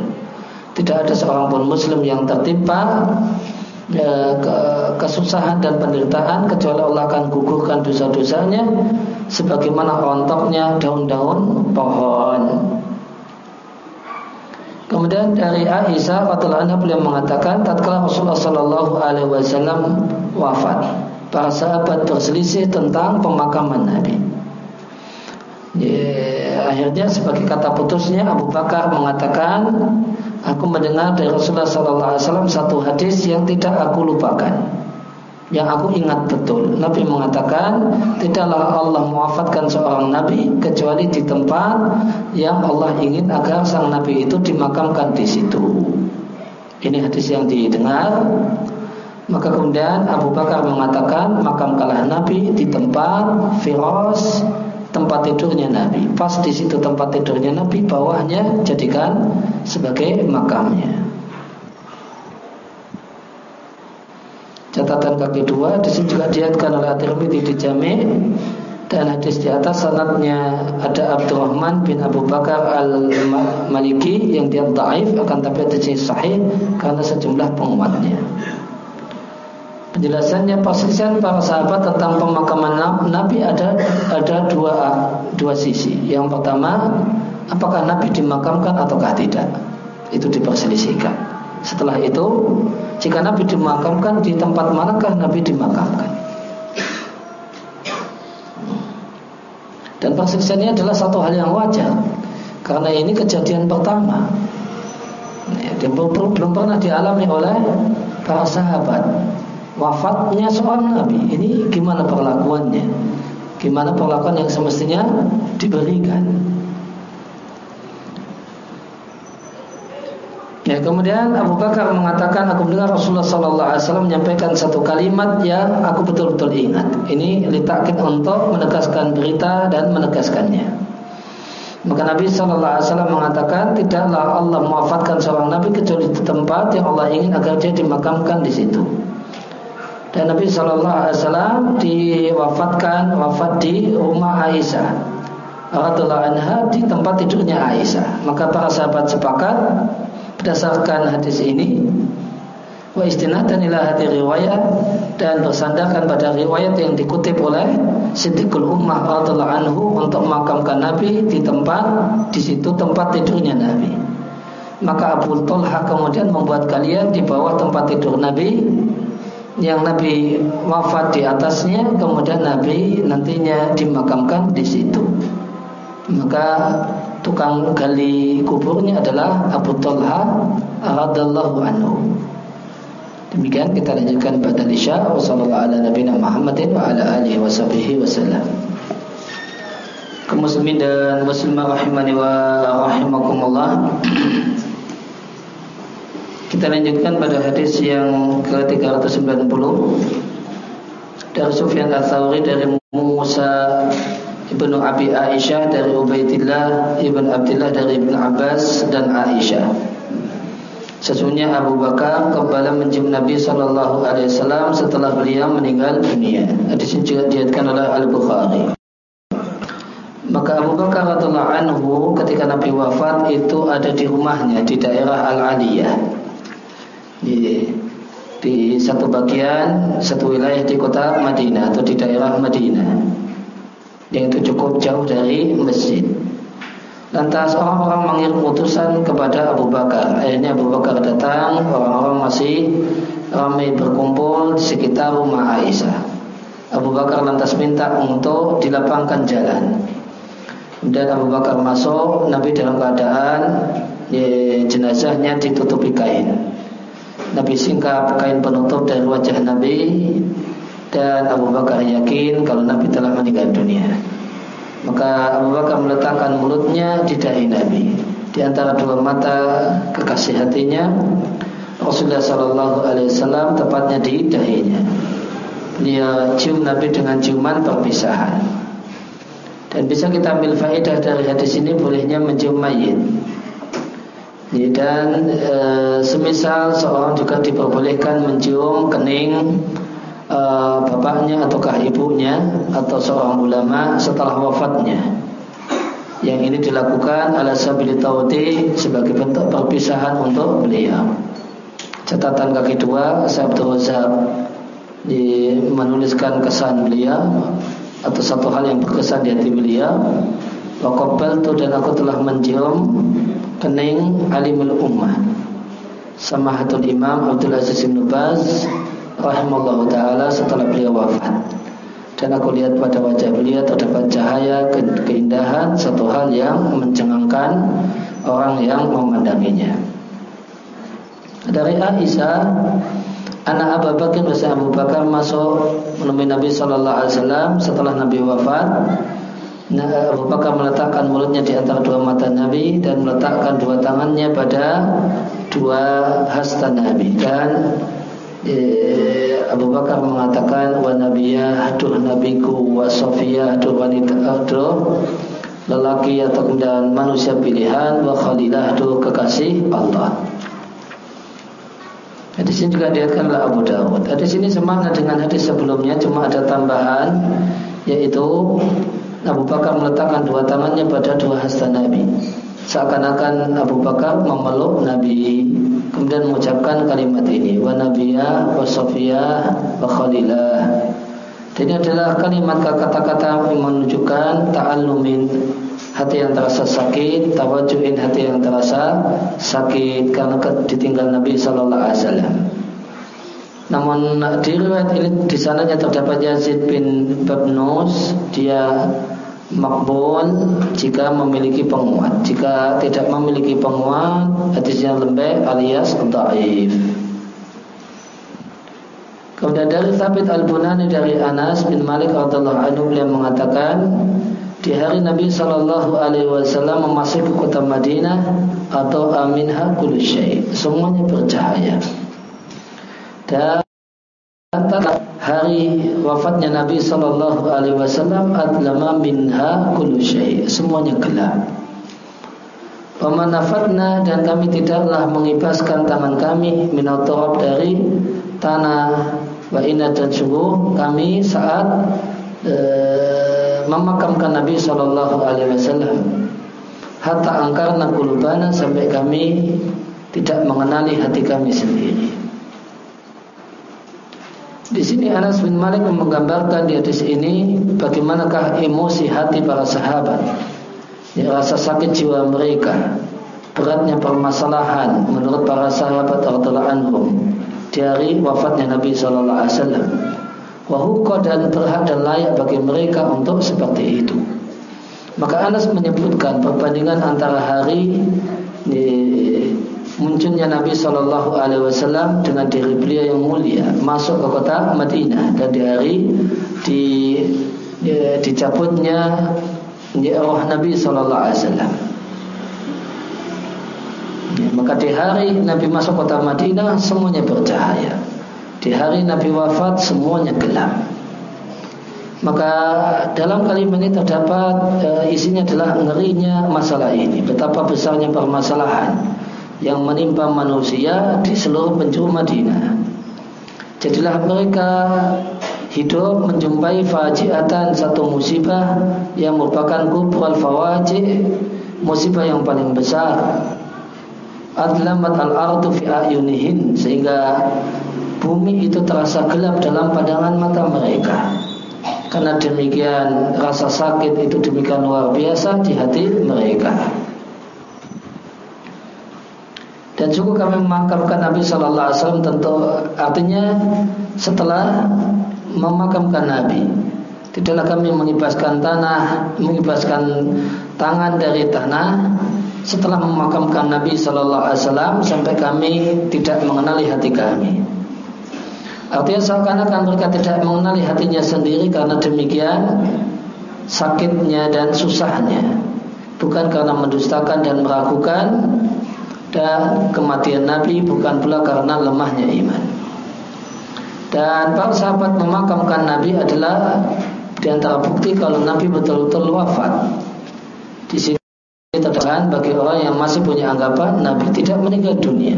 Tidak ada seorang pun muslim yang tertimpa ya, ke, kesusahan dan penderitaan kecuali Allah akan gugurkan dosa-dosanya sebagaimana rontoknya daun-daun pohon. Kemudian dari Aisyah radhiyallahu anha beliau mengatakan tatkala Rasulullah sallallahu alaihi wasallam wafat, para sahabat berselisih tentang pemakaman Nabi. Ya, akhirnya sebagai kata putusnya Abu Bakar mengatakan aku mendengar dari Rasulullah SAW satu hadis yang tidak aku lupakan. Yang aku ingat betul. Nabi mengatakan tidaklah Allah mewafatkan seorang Nabi kecuali di tempat yang Allah ingin agar sang Nabi itu dimakamkan di situ. Ini hadis yang didengar. Maka kemudian Abu Bakar mengatakan makamkanlah Nabi di tempat Firos tempat tidurnya Nabi. Pas di situ tempat tidurnya Nabi, bawahnya jadikan sebagai makamnya. Catatan kaki dua di sini juga diatkan oleh At-Tirmidzi di Jami dan hadis di atas sanadnya ada Abdurrahman bin Abu Bakar al-Maliki yang dia taif akan tapi hadisnya sahih karena sejumlah penguatnya. Penjelasannya perselisihan para sahabat tentang pemakaman Nabi ada ada dua dua sisi. Yang pertama, apakah Nabi dimakamkan ataukah tidak? Itu diperselisihkan. Setelah itu, jika Nabi dimakamkan di tempat manakah Nabi dimakamkan? Dan perselisihan adalah satu hal yang wajar karena ini kejadian pertama. Belum, belum pernah dialami oleh para sahabat wafatnya seorang nabi ini gimana perlakuannya gimana perlakuan yang semestinya diberikan Ya, kemudian Abu Bakar mengatakan aku mendengar Rasulullah sallallahu alaihi wasallam menyampaikan satu kalimat yang aku betul-betul ingat. Ini litakin untuk menegaskan berita dan menegaskannya. Maka Nabi sallallahu alaihi wasallam mengatakan tidaklah Allah mewafatkan seorang nabi kecuali di tempat yang Allah ingin agar dia dimakamkan di situ. Dan Nabi Shallallahu Alaihi Wasallam diwafatkan wafat di rumah Aisyah radhiallahu anha di tempat tidurnya Aisyah. Maka para sahabat sepakat berdasarkan hadis ini wa istinadan ila hati riwayat dan bersandarkan pada riwayat yang dikutip oleh Siddiqul Ummah radhiallahu anhu untuk memakamkan Nabi di tempat di situ tempat tidurnya Nabi. Maka Abu Talha kemudian membuat kalian di bawah tempat tidur Nabi yang Nabi wafat di atasnya kemudian Nabi nantinya dimakamkan di situ. Maka tukang gali kuburnya adalah Abu Talha radallahu anhu. Demikian kita lanjutkan pada isya. Wa sallallahu ala nabiyina Muhammadin wa ala alihi wa wasallam kaum muslimin dan muslimah rahimani wa rahimakumullah kita lanjutkan pada hadis yang ke-390 dari Sufyan Ats-Tsauri dari Musa Ibnu Abi Aisyah dari Ubaidillah Ibn Abdullah dari Ibn Abbas dan Aisyah Sesungguhnya Abu Bakar kembali mencium Nabi Shallallahu Alaihi Wasallam setelah beliau meninggal dunia. Hadis ini juga diatkan oleh Al Bukhari. Maka Abu Bakar radhiallahu anhu ketika Nabi wafat itu ada di rumahnya di daerah Al Aliyah. Di, di satu bagian satu wilayah di kota Madinah atau di daerah Madinah yang itu cukup jauh dari masjid. Lantas orang-orang mengirim utusan kepada Abu Bakar. Akhirnya Abu Bakar datang, orang-orang masih ramai berkumpul di sekitar rumah Aisyah. Abu Bakar lantas minta untuk dilapangkan jalan. Dan Abu Bakar masuk, Nabi dalam keadaan ya, jenazahnya ditutupi kain. Nabi singkap kain penutup dari wajah Nabi dan Abu Bakar yakin kalau Nabi telah meninggal dunia. Maka Abu Bakar meletakkan mulutnya di dahi Nabi di antara dua mata kekasih hatinya Rasulullah Shallallahu Alaihi Wasallam tepatnya di dahinya. Dia cium Nabi dengan ciuman perpisahan. Dan bisa kita ambil faedah dari hadis ini bolehnya mencium mayit. Dan e, semisal seorang juga diperbolehkan mencium kening uh, bapaknya ataukah ibunya atau seorang ulama setelah wafatnya. Yang ini dilakukan ala sabili sebagai bentuk perpisahan untuk beliau. Catatan kaki dua, Abdul Razak menuliskan kesan beliau atau satu hal yang berkesan di hati beliau. Wakobal tu dan aku telah mencium kening alimul ummah. Samahatul Imam Abdul Aziz bin Baz rahimallahu taala setelah beliau wafat. Dan aku lihat pada wajah beliau terdapat cahaya keindahan satu hal yang mencengangkan orang yang memandanginya. Dari Aisyah, anak Abu Bakar bersama Abu Bakar masuk menemui Nabi Shallallahu Alaihi Wasallam setelah Nabi wafat. Nah, Abu Bakar meletakkan mulutnya di antara dua mata Nabi dan meletakkan dua tangannya pada dua hasta Nabi dan eh, Abu Bakar mengatakan wa nabiyah aduh nabiku wa sofiyah aduh wanita aduh lelaki atau dan manusia pilihan wa khalilah aduh kekasih Allah. Hadis ini juga diatkan oleh Abu Dawud. Hadis ini semakna dengan hadis sebelumnya cuma ada tambahan yaitu Abu Bakar meletakkan dua tangannya pada dua hasta Nabi. Seakan-akan Abu Bakar memeluk Nabi kemudian mengucapkan kalimat ini wa nabiyya wa safiyah wa khalilah ini adalah kalimat kata-kata yang menunjukkan ta'allumin hati yang terasa sakit, tawajuhin hati yang terasa sakit karena ditinggal Nabi Sallallahu Alaihi Wasallam. Namun di riwayat ini di sananya terdapat Yazid bin Babnus, dia makbul jika memiliki penguat. Jika tidak memiliki penguat, hadisnya lembek alias dhaif. Kemudian dari Thabit Al-Bunani dari Anas bin Malik radhiyallahu anhu beliau mengatakan di hari Nabi Shallallahu Alaihi Wasallam memasuki kota Madinah atau aminha kullu semuanya bercahaya dan hari wafatnya Nabi Sallallahu Alaihi Wasallam adlama minha kullu semuanya gelap. Pemanafatna dan kami tidaklah mengibaskan tangan kami minal dari tanah wa inna dan sungguh kami saat e, memakamkan Nabi Sallallahu Alaihi Wasallam hatta angkar nakulubana sampai kami tidak mengenali hati kami sendiri. Di sini Anas bin Malik menggambarkan di hadis ini bagaimanakah emosi hati para sahabat, ya, rasa sakit jiwa mereka, beratnya permasalahan menurut para sahabat radhiallahu anhum di hari wafatnya Nabi Shallallahu Alaihi Wasallam. Wahuko dan berhak dan layak bagi mereka untuk seperti itu. Maka Anas menyebutkan perbandingan antara hari munculnya Nabi Shallallahu Alaihi Wasallam dengan diri beliau yang mulia masuk ke kota Madinah dan di hari di ya, dicabutnya ya, roh Nabi Shallallahu Alaihi Wasallam. Ya, maka di hari Nabi masuk kota Madinah semuanya bercahaya. Di hari Nabi wafat semuanya gelap. Maka dalam kalimat ini terdapat e, isinya adalah ngerinya masalah ini, betapa besarnya permasalahan yang menimpa manusia di seluruh penjuru Madinah. Jadilah mereka hidup menjumpai fajiatan satu musibah yang merupakan kubur al-fawaji musibah yang paling besar adlamat al-ardu fi ayunihin sehingga bumi itu terasa gelap dalam pandangan mata mereka karena demikian rasa sakit itu demikian luar biasa di hati mereka. Dan juga kami memakamkan Nabi Shallallahu Alaihi Wasallam tentu artinya setelah memakamkan Nabi, tidaklah kami mengibaskan tanah, mengibaskan tangan dari tanah setelah memakamkan Nabi Shallallahu Alaihi Wasallam sampai kami tidak mengenali hati kami. Artinya seakan-akan mereka tidak mengenali hatinya sendiri karena demikian sakitnya dan susahnya. Bukan karena mendustakan dan meragukan dan kematian Nabi bukan pula karena lemahnya iman. Dan para sahabat memakamkan Nabi adalah di antara bukti kalau Nabi betul-betul wafat. Di sini terdapat bagi orang yang masih punya anggapan Nabi tidak meninggal dunia.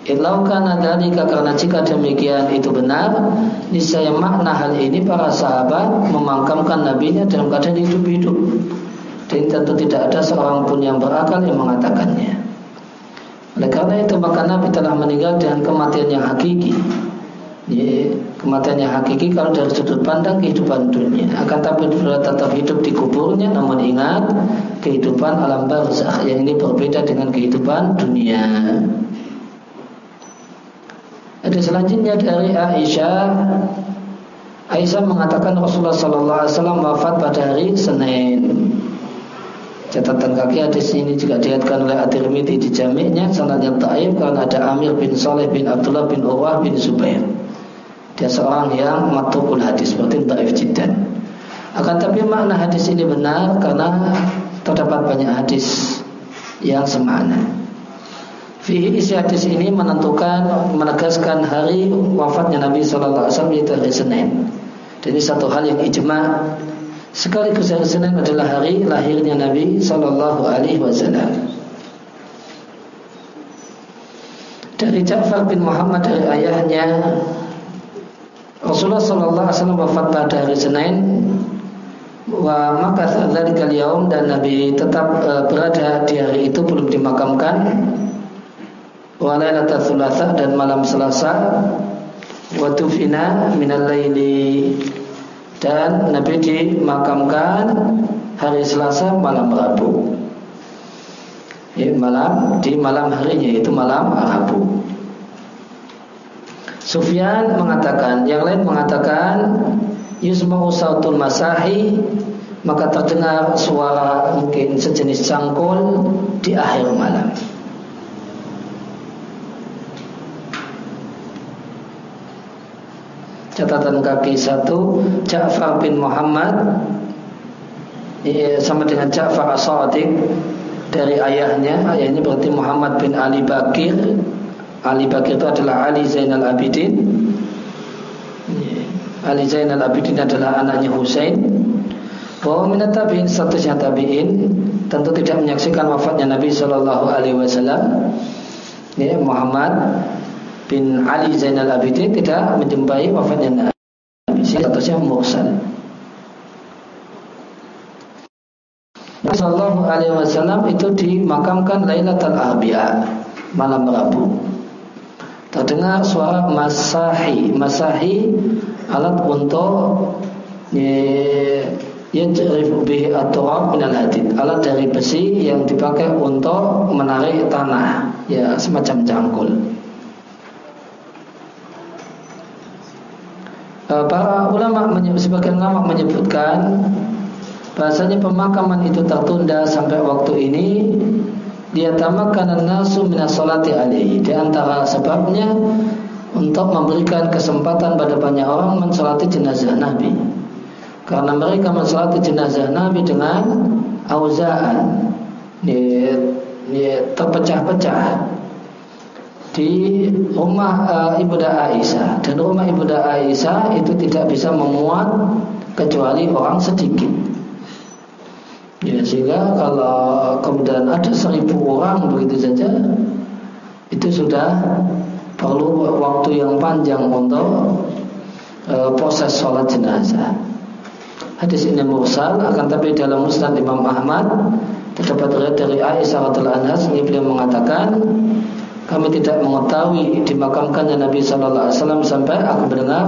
Ilaukan dalika karena jika demikian itu benar, niscaya makna hal ini para sahabat memangkamkan nabinya dalam keadaan hidup-hidup. Dan tentu tidak ada seorang pun yang berakal yang mengatakannya. Oleh karena itu maka Nabi telah meninggal dengan kematian yang hakiki. Ya, kematian yang hakiki kalau dari sudut pandang kehidupan dunia akan tapi tetap hidup di kuburnya namun ingat kehidupan alam barzakh yang ini berbeda dengan kehidupan dunia. Ada selanjutnya dari Aisyah. Aisyah mengatakan Rasulullah Wasallam wafat pada hari Senin. Catatan kaki hadis ini juga dilihatkan oleh At-Tirmidzi di jami'nya sanadnya taib karena ada Amir bin Saleh bin Abdullah bin Urwah bin Zubair. Dia seorang yang matukul hadis seperti taif jiddan. Akan tapi makna hadis ini benar karena terdapat banyak hadis yang semana. Fihi isi hadis ini menentukan menegaskan hari wafatnya Nabi Shallallahu Alaihi Wasallam yaitu hari Senin. Jadi satu hal yang ijma sekaligus hari Senin adalah hari lahirnya Nabi Shallallahu Alaihi Wasallam. Dari Ja'far bin Muhammad dari ayahnya Rasulullah Shallallahu Alaihi Wasallam wafat pada hari Senin. Wa maka dari kalian dan Nabi tetap uh, berada di hari itu belum dimakamkan. Walailat thulatha dan malam Selasa. Wa tufina minal laili dan Nabi dimakamkan hari Selasa malam Rabu. Ya, malam di malam harinya itu malam Rabu. Sufyan mengatakan, yang lain mengatakan yusma'u sautul masahi maka terdengar suara mungkin sejenis cangkul di akhir malam. Catatan kaki satu Ja'far bin Muhammad ya, sama dengan Ja'far as-Sadiq dari ayahnya. Ayahnya berarti Muhammad bin Ali Bakir. Ali Bakir itu adalah Ali Zainal Abidin. Ya, Ali Zainal Abidin adalah anaknya Husain. Bahwa minat tabi'in statusnya tabi'in tentu tidak menyaksikan wafatnya Nabi Shallallahu Alaihi Wasallam. Ya, Muhammad bin Ali Zainal Abidin tidak menjumpai wafatnya Nabi. Statusnya mursal. Nabi Sallallahu Alaihi Wasallam itu dimakamkan Lailatul Arbi'a malam Rabu. Terdengar suara masahi, masahi alat untuk yang bihi at-turab minal hadid alat dari besi yang dipakai untuk menarik tanah ya semacam cangkul para ulama sebagian ulama menyebutkan bahasanya pemakaman itu tertunda sampai waktu ini. Dia tamakan nasu minas salati alaihi. Di antara sebabnya untuk memberikan kesempatan pada banyak orang mensolati jenazah Nabi. Karena mereka mensolati jenazah Nabi dengan auzaan. Terpecah-pecah di rumah uh, Ibunda Aisyah dan rumah Ibunda Aisyah itu tidak bisa memuat kecuali orang sedikit. Ya, sehingga kalau kemudian ada seribu orang begitu saja itu sudah perlu waktu yang panjang untuk uh, proses sholat jenazah. Hadis ini mursal akan tapi dalam musnad Imam Ahmad terdapat riwayat dari Aisyah radhiallahu anha beliau mengatakan kami tidak mengetahui dimakamkannya Nabi Shallallahu Alaihi Wasallam sampai aku mendengar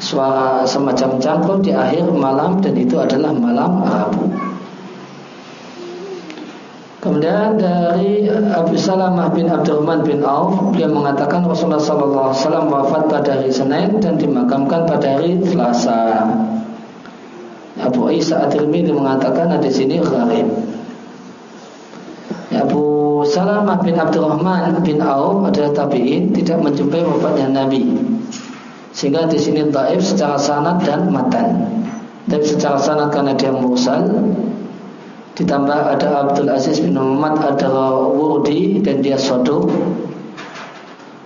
suara semacam cangkul di akhir malam dan itu adalah malam Rabu. Kemudian dari Abu Salamah bin Abdurrahman bin Auf Beliau mengatakan Rasulullah Sallallahu Alaihi Wasallam wafat pada hari Senin Dan dimakamkan pada hari Selasa Abu Isa At-Tirmidzi mengatakan di sini gharib. Abu Salamah bin Abdurrahman bin Auf adalah tabi'in tidak menjumpai wafatnya Nabi. Sehingga di sini taif secara sanad dan matan. Dan secara sanad karena dia mursal ditambah ada Abdul Aziz bin Muhammad ada Wurdi dan dia soduk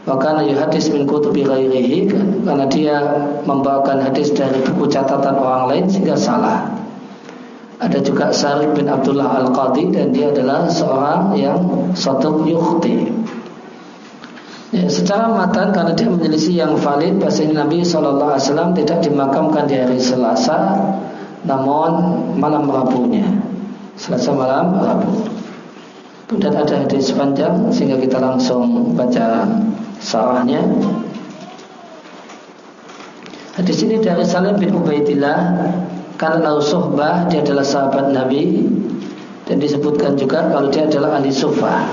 Maka hadis min kutubi ghairihi karena dia membawakan hadis dari buku catatan orang lain sehingga salah. Ada juga Sarik bin Abdullah Al-Qadi dan dia adalah seorang yang satu yukhti. Ya, secara matan karena dia menyelisih yang valid bahasa Nabi SAW tidak dimakamkan di hari Selasa namun malam Rabunya. Selasa malam Rabu. Kemudian ada hadis panjang sehingga kita langsung baca Salahnya Hadis ini dari Salim bin Ubaidillah Karena sohbah dia adalah sahabat Nabi. Dan disebutkan juga kalau dia adalah ahli sufah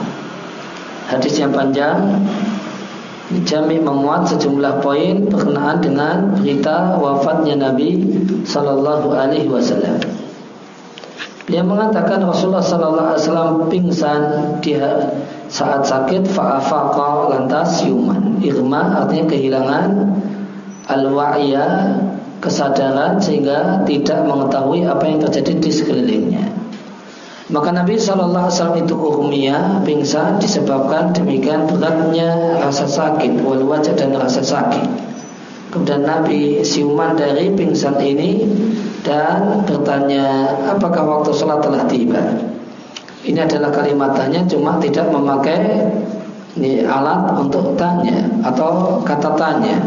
Hadis yang panjang Jami memuat sejumlah poin berkenaan dengan berita wafatnya Nabi Sallallahu Alaihi Wasallam. Dia mengatakan Rasulullah Sallallahu Alaihi Wasallam pingsan di saat sakit fa'afaqa lantas yuman irma artinya kehilangan al-wa'ya kesadaran sehingga tidak mengetahui apa yang terjadi di sekelilingnya. Maka Nabi SAW itu uhumiyah pingsan disebabkan demikian beratnya rasa sakit wal wajah dan rasa sakit. Kemudian Nabi siuman dari pingsan ini dan bertanya apakah waktu sholat telah tiba? Ini adalah kalimatnya cuma tidak memakai ini alat untuk tanya atau kata tanya.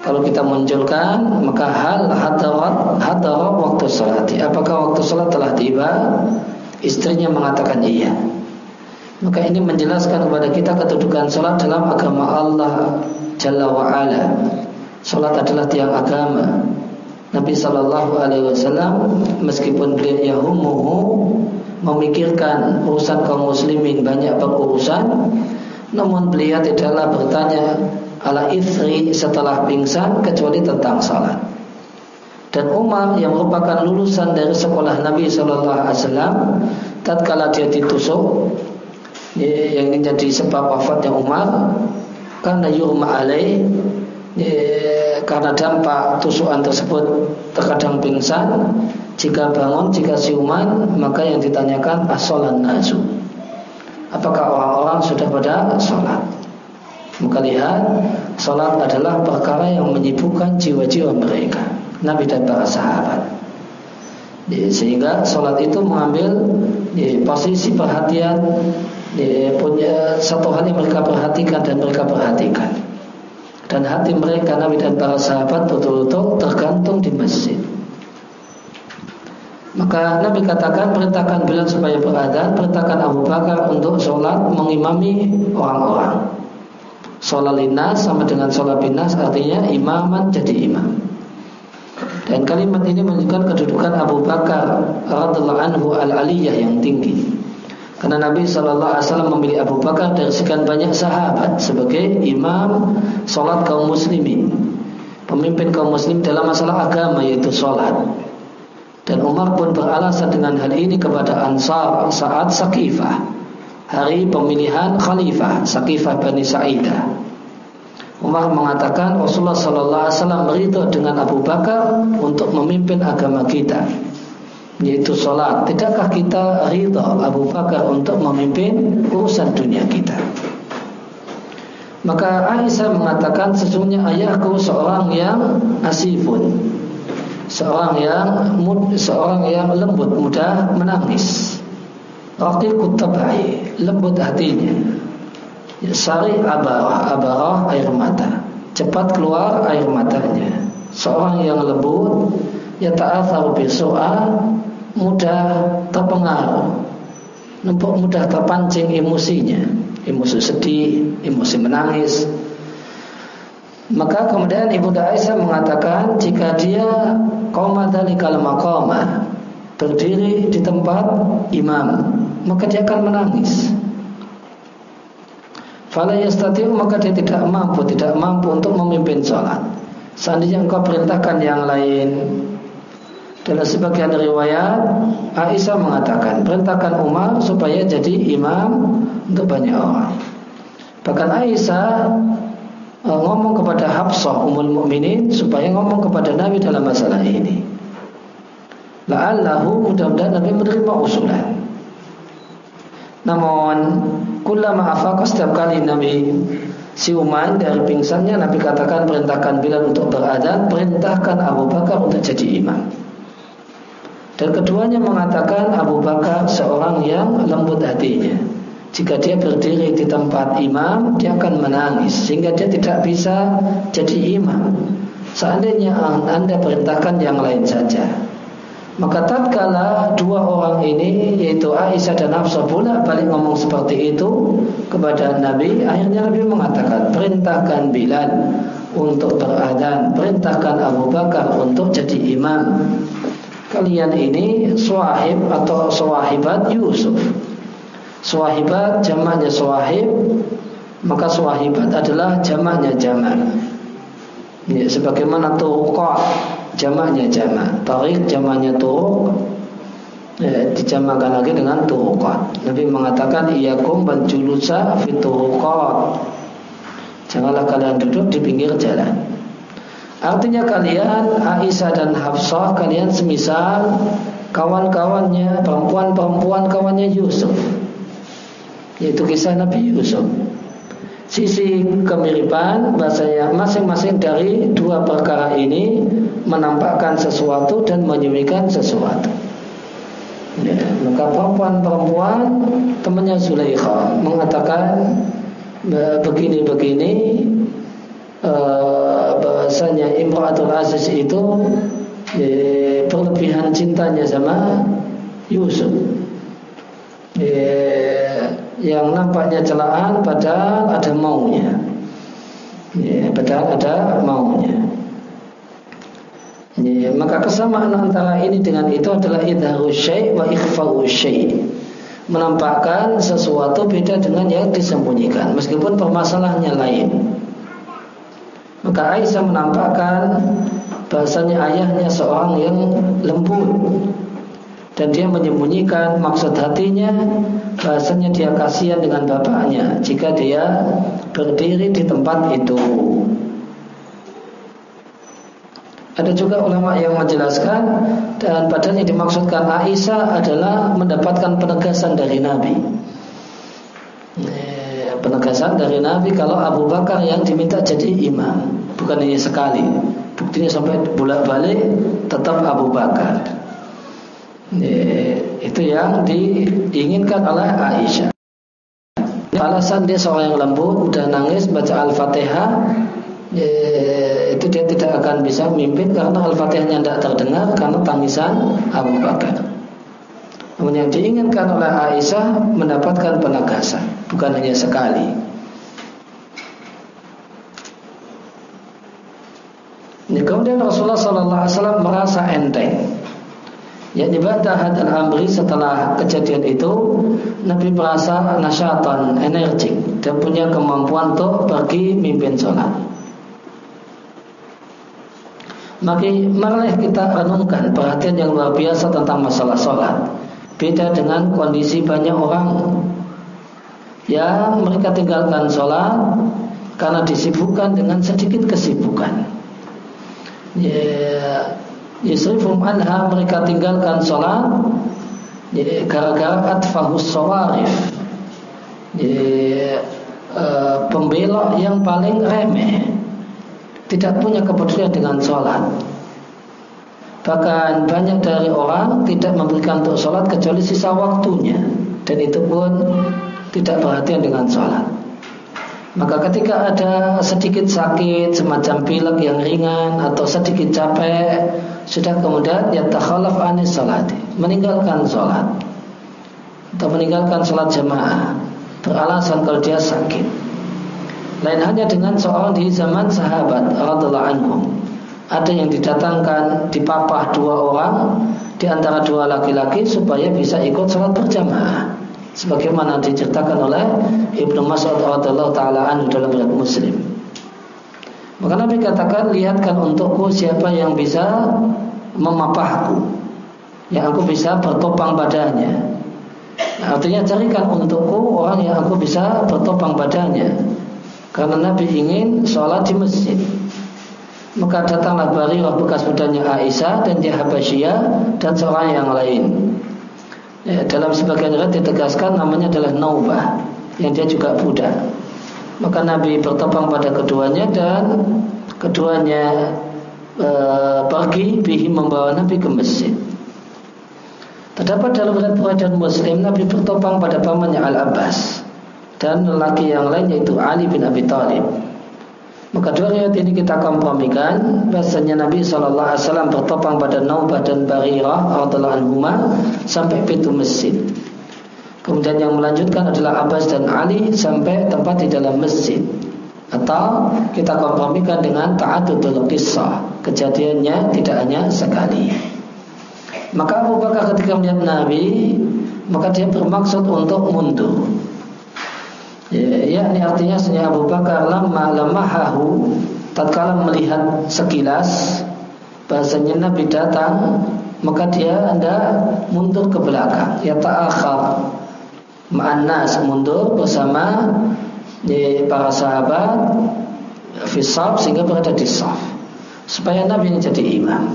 Kalau kita munculkan maka hal hadarat waktu sholat. Apakah waktu sholat telah tiba? Istrinya mengatakan iya. Maka ini menjelaskan kepada kita kedudukan sholat dalam agama Allah Jalla wa'ala. Sholat adalah tiang agama. Nabi Shallallahu Alaihi Wasallam meskipun beliau yahumuhu memikirkan urusan kaum muslimin banyak berurusan namun beliau tidaklah bertanya ala istri setelah pingsan kecuali tentang salat dan Umar yang merupakan lulusan dari sekolah Nabi Shallallahu Alaihi Wasallam tatkala dia ditusuk yang menjadi sebab wafatnya Umar karena yurma alaih karena dampak tusukan tersebut terkadang pingsan jika bangun, jika siuman, maka yang ditanyakan asolan nasu. Apakah orang-orang sudah pada sholat? Maka lihat, sholat adalah perkara yang menyibukkan jiwa-jiwa mereka. Nabi dan para sahabat. Sehingga sholat itu mengambil posisi perhatian punya satu hal yang mereka perhatikan dan mereka perhatikan. Dan hati mereka Nabi dan para sahabat betul-betul tergantung di masjid. Maka Nabi katakan perintahkan Bilal supaya beradhan Perintahkan Abu Bakar untuk sholat mengimami orang-orang Sholat linas sama dengan sholat binas Artinya imaman jadi imam. Dan kalimat ini menunjukkan kedudukan Abu Bakar radhiallahu anhu al-aliyah yang tinggi. Karena Nabi Wasallam memilih Abu Bakar dari sekian banyak sahabat sebagai imam sholat kaum muslimin, pemimpin kaum muslim dalam masalah agama yaitu sholat. Dan Umar pun beralasan dengan hal ini kepada Ansar saat Sakifah Hari pemilihan Khalifah Sakifah Bani Sa'idah Umar mengatakan Rasulullah Sallallahu Alaihi Wasallam beritahu dengan Abu Bakar untuk memimpin agama kita, yaitu sholat. Tidakkah kita ridho Abu Bakar untuk memimpin urusan dunia kita? Maka Aisyah mengatakan sesungguhnya ayahku seorang yang asifun, seorang yang seorang yang lembut mudah menangis. Raqiqut tabai, lembut hatinya. Ya, sari abarah, abarah air mata. Cepat keluar air matanya. Seorang yang lembut, ya ta'atharu bisu'a, mudah terpengaruh. Mudah terpancing emosinya emosi sedih, emosi menangis. Maka kemudian Ibu Aisyah mengatakan jika dia koma dari maqama berdiri di tempat imam, maka dia akan menangis. Fala yastatiu maka dia tidak mampu, tidak mampu untuk memimpin sholat. Seandainya engkau perintahkan yang lain, dalam sebagian riwayat Aisyah mengatakan perintahkan Umar supaya jadi imam untuk banyak orang. Bahkan Aisyah uh, ngomong kepada Hafsah Ummul Mukminin supaya ngomong kepada Nabi dalam masalah ini. La'allahu mudah-mudahan Nabi menerima usulan. Namun kullama afaqa setiap kali Nabi siuman dari pingsannya Nabi katakan perintahkan Bilal untuk beradan, perintahkan Abu Bakar untuk jadi imam. Dan keduanya mengatakan Abu Bakar seorang yang lembut hatinya. Jika dia berdiri di tempat imam, dia akan menangis sehingga dia tidak bisa jadi imam. Seandainya Anda perintahkan yang lain saja. Maka tatkala dua orang ini yaitu Aisyah dan Hafsah pula balik ngomong seperti itu kepada Nabi, akhirnya Nabi mengatakan, "Perintahkan Bilal untuk beradan, perintahkan Abu Bakar untuk jadi imam." Kalian ini suahib atau suahibat Yusuf Suwahibat jamaknya suwahib Maka suwahibat adalah jamaknya jamak ya, Sebagaimana turuqah Jamaknya jamak. Tarik jamaknya turuk ya, Dijamakan lagi dengan turuqat. Nabi mengatakan Iyakum banjulusa fituruqat Janganlah kalian duduk di pinggir jalan. Artinya kalian Aisyah dan Hafsah Kalian semisal Kawan-kawannya Perempuan-perempuan kawannya Yusuf. Yaitu kisah Nabi Yusuf. Sisi kemiripan bahasanya masing-masing dari dua perkara ini menampakkan sesuatu dan menyemikan sesuatu. Ya, maka perempuan-perempuan temannya Zulaikha mengatakan begini-begini uh, bahasanya Imratul Aziz itu ya, berlebihan cintanya sama Yusuf. Ya, yang nampaknya celaan padahal ada maunya. Ya, padahal ada maunya. Ya, maka kesamaan antara ini dengan itu adalah idharu syai' wa ikhfa'u syai' menampakkan sesuatu beda dengan yang disembunyikan meskipun permasalahannya lain. Maka Aisyah menampakkan bahasanya ayahnya seorang yang lembut dan dia menyembunyikan maksud hatinya bahasanya dia kasihan dengan bapaknya jika dia berdiri di tempat itu. Ada juga ulama yang menjelaskan dan padahal yang dimaksudkan Aisyah adalah mendapatkan penegasan dari Nabi. Eh, penegasan dari Nabi kalau Abu Bakar yang diminta jadi imam, bukan hanya sekali. Buktinya sampai bolak-balik tetap Abu Bakar itu yang diinginkan oleh Aisyah. Alasan dia seorang yang lembut dan nangis baca Al-Fatihah itu dia tidak akan bisa memimpin karena Al-Fatihahnya tidak terdengar karena tangisan Abu Bakar. Namun yang diinginkan oleh Aisyah mendapatkan penegasan, bukan hanya sekali. Ini kemudian Rasulullah SAW merasa enteng yang ba'da hadal amri setelah kejadian itu Nabi merasa nasyatan, energik dan punya kemampuan untuk pergi mimpin sholat. Maka marilah kita renungkan perhatian yang luar biasa tentang masalah sholat. Beda dengan kondisi banyak orang yang mereka tinggalkan sholat karena disibukkan dengan sedikit kesibukan. Ya, yusrifum anha mereka tinggalkan sholat jadi gara-gara atfahus sawarif jadi e, pembelok yang paling remeh, tidak punya kepedulian dengan sholat. Bahkan banyak dari orang tidak memberikan untuk sholat kecuali sisa waktunya, dan itu pun tidak perhatian dengan sholat. Maka ketika ada sedikit sakit semacam pilek yang ringan atau sedikit capek sudah kemudian ya takhalaf anis salat meninggalkan sholat atau meninggalkan sholat jamaah beralasan kalau dia sakit. Lain hanya dengan seorang di zaman sahabat radhiallahu anhum. Ada yang didatangkan dipapah dua orang di antara dua laki-laki supaya bisa ikut sholat berjamaah sebagaimana diceritakan oleh Ibnu Mas'ud radhiyallahu taala anhu dalam riwayat Muslim. Maka Nabi katakan, lihatkan untukku siapa yang bisa memapahku, yang aku bisa bertopang badannya. Artinya carikan untukku orang yang aku bisa bertopang badannya. Karena Nabi ingin sholat di masjid. Maka datanglah Barirah bekas badannya Aisyah dan dia Habasyiyah dan seorang yang lain ya, dalam sebagian riwayat ditegaskan namanya adalah Naubah yang dia juga budak. Maka Nabi bertopang pada keduanya dan keduanya e, pergi bihi membawa Nabi ke masjid. Terdapat dalam riwayat Muslim Nabi bertopang pada pamannya Al Abbas dan lelaki yang lain yaitu Ali bin Abi Thalib. Maka dua riwayat ini kita kompromikan bahasanya Nabi SAW bertopang pada Naubah dan Barirah radhiallahu anhuma sampai pintu masjid. Kemudian yang melanjutkan adalah Abbas dan Ali sampai tempat di dalam masjid. Atau kita kompromikan dengan ta'adudul kisah. Kejadiannya tidak hanya sekali. Maka Abu Bakar ketika melihat Nabi, maka dia bermaksud untuk mundur. Ya, ini artinya senyap Abu Bakar lama lamahahu tatkala melihat sekilas bahasanya Nabi datang maka dia anda mundur ke belakang. Ya ta'akhir ma'annas mundur bersama ya, para sahabat fisab sehingga berada di saf. Supaya Nabi ini jadi imam.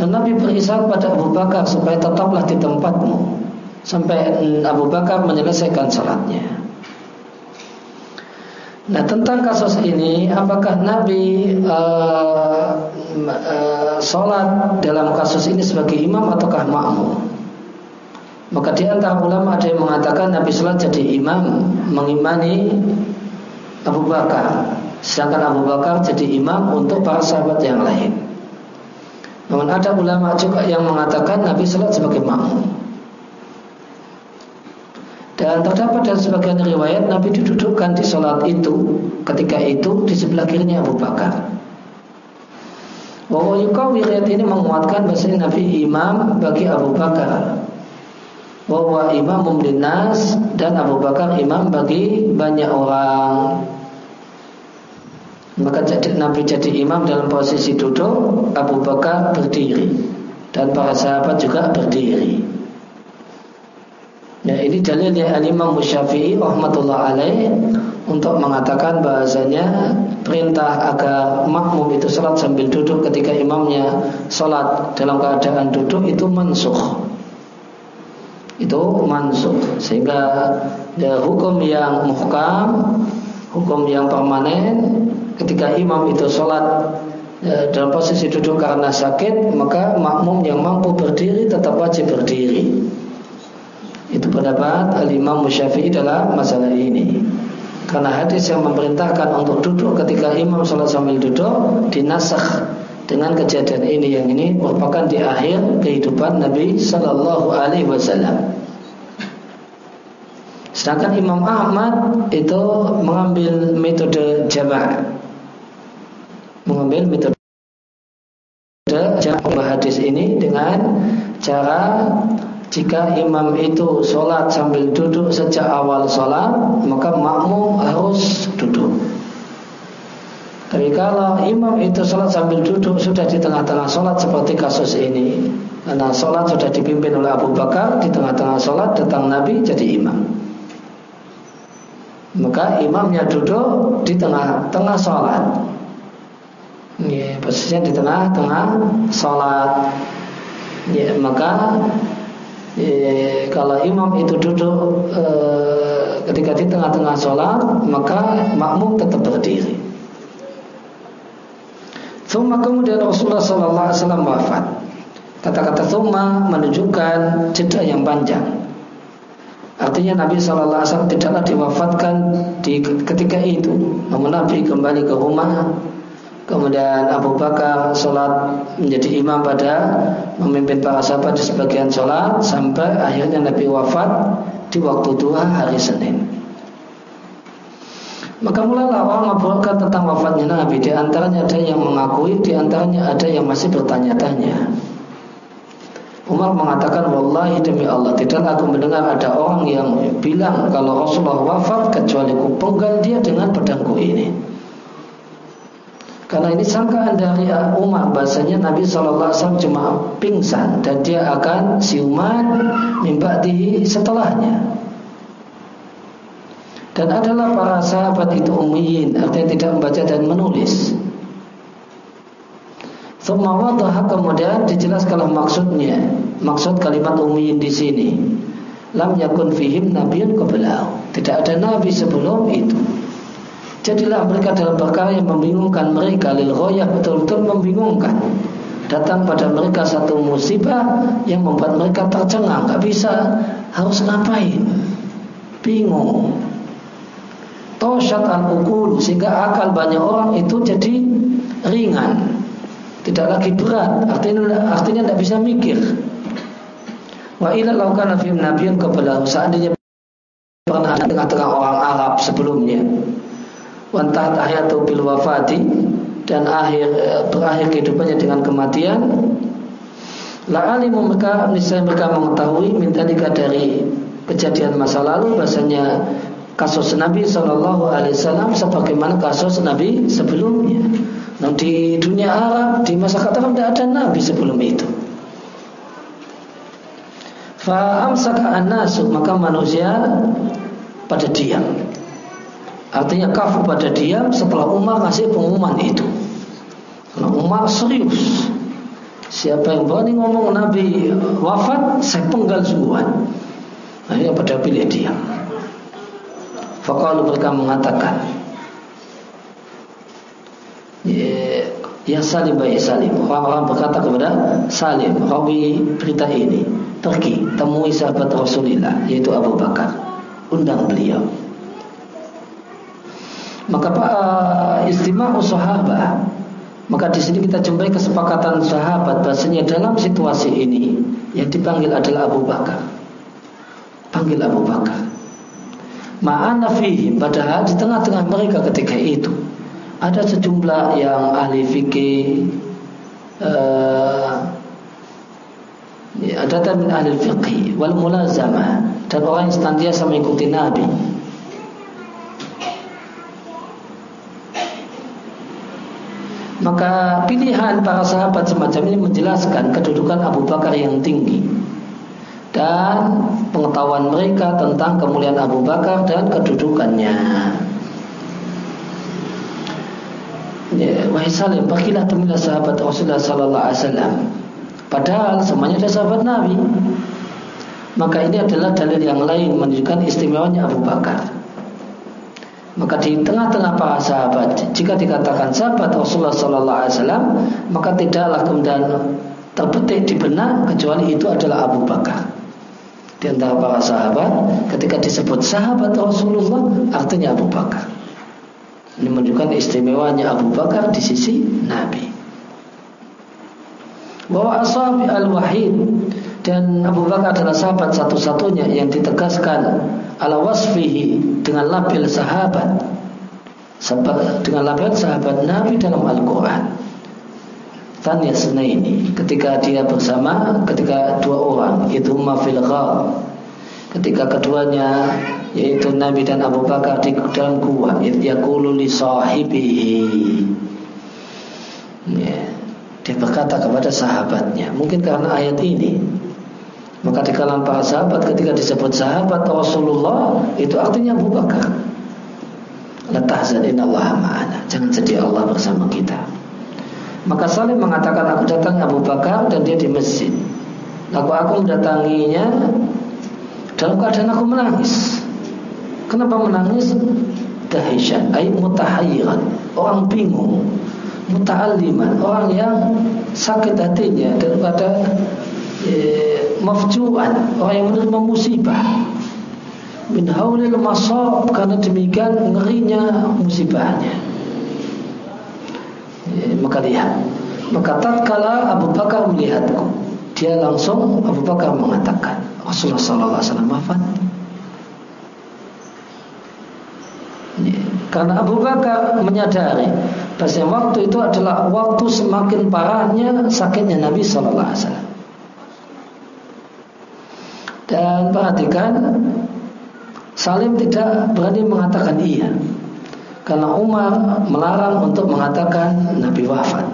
Dan Nabi berisyarat pada Abu Bakar supaya tetaplah di tempatmu. Sampai Abu Bakar menyelesaikan salatnya Nah tentang kasus ini apakah Nabi uh, uh, sholat dalam kasus ini sebagai imam ataukah makmum? Maka di antara ulama ada yang mengatakan Nabi sholat jadi imam mengimani Abu Bakar, sedangkan Abu Bakar jadi imam untuk para sahabat yang lain. Namun ada ulama juga yang mengatakan Nabi sholat sebagai makmum. Dan terdapat dalam sebagian riwayat Nabi didudukkan di sholat itu ketika itu di sebelah kirinya Abu Bakar. Bahwa yukawi riwayat ini menguatkan bahasa Nabi imam bagi Abu Bakar. Bahwa imam mumlinas dan Abu Bakar imam bagi banyak orang. Maka jadi, Nabi jadi imam dalam posisi duduk, Abu Bakar berdiri dan para sahabat juga berdiri. Ya, ini dalil dari Al-Imam Syafi'i rahmatullah alaih untuk mengatakan bahasanya perintah agar makmum itu salat sambil duduk ketika imamnya salat dalam keadaan duduk itu mansuh. Itu mansuh sehingga ya, hukum yang muhkam, hukum yang permanen ketika imam itu salat ya, dalam posisi duduk karena sakit, maka makmum yang mampu berdiri tetap wajib berdiri. Itu pendapat Al-Imam Syafi'i dalam masalah ini. Karena hadis yang memerintahkan untuk duduk ketika imam sholat sambil duduk dinasakh dengan kejadian ini yang ini merupakan di akhir kehidupan Nabi Sallallahu Alaihi Wasallam. Sedangkan Imam Ahmad itu mengambil metode jamaah, mengambil metode jamaah hadis ini dengan cara jika imam itu sholat sambil duduk sejak awal sholat Maka makmum harus duduk. Tapi kalau imam itu sholat sambil duduk Sudah di tengah-tengah sholat seperti kasus ini Karena sholat sudah dipimpin oleh Abu Bakar Di tengah-tengah sholat datang Nabi jadi imam. Maka imamnya duduk di tengah-tengah sholat. Ya, Posisinya di tengah-tengah sholat. Ya, Maka e, kalau imam itu duduk e, ketika di tengah-tengah sholat maka makmum tetap berdiri. Thumma kemudian Rasulullah Sallallahu Alaihi Wasallam wafat. Kata-kata thumma menunjukkan jeda yang panjang. Artinya Nabi Sallallahu Alaihi Wasallam tidaklah diwafatkan di ketika itu, namun Nabi kembali ke rumah Kemudian Abu Bakar sholat menjadi imam pada memimpin para sahabat di sebagian sholat sampai akhirnya Nabi wafat di waktu dua hari Senin. Maka mulailah orang mengobrolkan tentang wafatnya Nabi. Di antaranya ada yang mengakui, di antaranya ada yang masih bertanya-tanya. Umar mengatakan, Wallahi demi Allah, tidak aku mendengar ada orang yang bilang kalau Rasulullah wafat kecuali ku penggal dia dengan pedangku ini. Karena ini sangkaan dari Umar bahasanya Nabi SAW cuma pingsan dan dia akan siuman mimba di setelahnya. Dan adalah para sahabat itu ummiyin, artinya tidak membaca dan menulis. Thumma wadaha kemudian dijelaskanlah maksudnya. Maksud kalimat ummiyin di sini. Lam yakun fihim nabiyun qablahu. Tidak ada nabi sebelum itu. Jadilah mereka dalam perkara yang membingungkan mereka lil betul-betul membingungkan. Datang pada mereka satu musibah yang membuat mereka tercengang, nggak bisa harus ngapain, bingung. Tosyat al ukul sehingga akal banyak orang itu jadi ringan, tidak lagi berat. Artinya artinya tidak bisa mikir. Wa ila laukana fi nabiyyun qablahu seandainya pernah ada tengah-tengah orang Arab sebelumnya wantahat hayatu bil wafati dan akhir berakhir kehidupannya dengan kematian la alimu mereka misalnya mereka mengetahui mintalika dari kejadian masa lalu bahasanya kasus Nabi Shallallahu Alaihi Wasallam sebagaimana kasus Nabi sebelumnya. Nah, di dunia Arab di masa katakan tidak ada Nabi sebelum itu. Fa'amsaka an-nasu maka manusia pada diam Artinya kafir pada diam setelah Umar ngasih pengumuman itu. Karena Umar serius. Siapa yang berani ngomong Nabi wafat, saya penggal sungguhan. Akhirnya pada pilih diam. Fakalu mereka mengatakan, ya, ya Salim baik Salim. Orang-orang berkata kepada Salim, rawi berita ini, pergi temui sahabat Rasulullah, yaitu Abu Bakar, undang beliau. Maka uh, istimewa sahabat maka di sini kita jumpai kesepakatan sahabat bahasanya dalam situasi ini yang dipanggil adalah Abu Bakar. Panggil Abu Bakar. Ma'ana fihim padahal di tengah-tengah mereka ketika itu ada sejumlah yang ahli fikih uh, ada ahli fikih wal mulazamah dan orang yang senantiasa mengikuti Nabi Maka pilihan para sahabat semacam ini menjelaskan kedudukan Abu Bakar yang tinggi dan pengetahuan mereka tentang kemuliaan Abu Bakar dan kedudukannya. Ya, wahai Salim, pergilah sahabat Rasulullah Sallallahu Alaihi Wasallam. Padahal semuanya adalah sahabat Nabi. Maka ini adalah dalil yang lain menunjukkan istimewanya Abu Bakar. Maka di tengah-tengah para sahabat, jika dikatakan sahabat Rasulullah Sallallahu Alaihi Wasallam, maka tidaklah kemudian terbetik di benak kecuali itu adalah Abu Bakar. Di antara para sahabat, ketika disebut sahabat Rasulullah, artinya Abu Bakar. Ini menunjukkan istimewanya Abu Bakar di sisi Nabi. Bahwa ashabi al-wahid dan Abu Bakar adalah sahabat satu-satunya yang ditegaskan ala wasfihi dengan label sahabat. Dengan label sahabat Nabi dalam Al-Quran. Tanya ini ketika dia bersama ketika dua orang itu mafil ketika keduanya yaitu Nabi dan Abu Bakar di dalam gua yaqulu li sahibihi. Ya, dia berkata kepada sahabatnya mungkin karena ayat ini maka di kalangan para sahabat ketika disebut sahabat Rasulullah itu artinya Abu Bakar. La tahzan Allah ma'ana. Jangan sedih Allah bersama kita. Maka Salim mengatakan aku datang Abu Bakar dan dia di masjid. Lalu aku mendatanginya dalam keadaan aku menangis. Kenapa menangis? Dahishan, ay mutahayyiran, orang bingung, muta'alliman, orang yang sakit hatinya daripada mafjuan, orang yang menerima musibah. Min haulil masab karena demikian ngerinya musibahnya. Eh, maka lihat, maka tatkala Abu Bakar melihatku, dia langsung Abu Bakar mengatakan, Rasulullah sallallahu alaihi wasallam wafat. Karena Abu Bakar menyadari bahwa waktu itu adalah waktu semakin parahnya sakitnya Nabi Sallallahu Alaihi Wasallam. Dan perhatikan, Salim tidak berani mengatakan iya, karena Umar melarang untuk mengatakan Nabi wafat.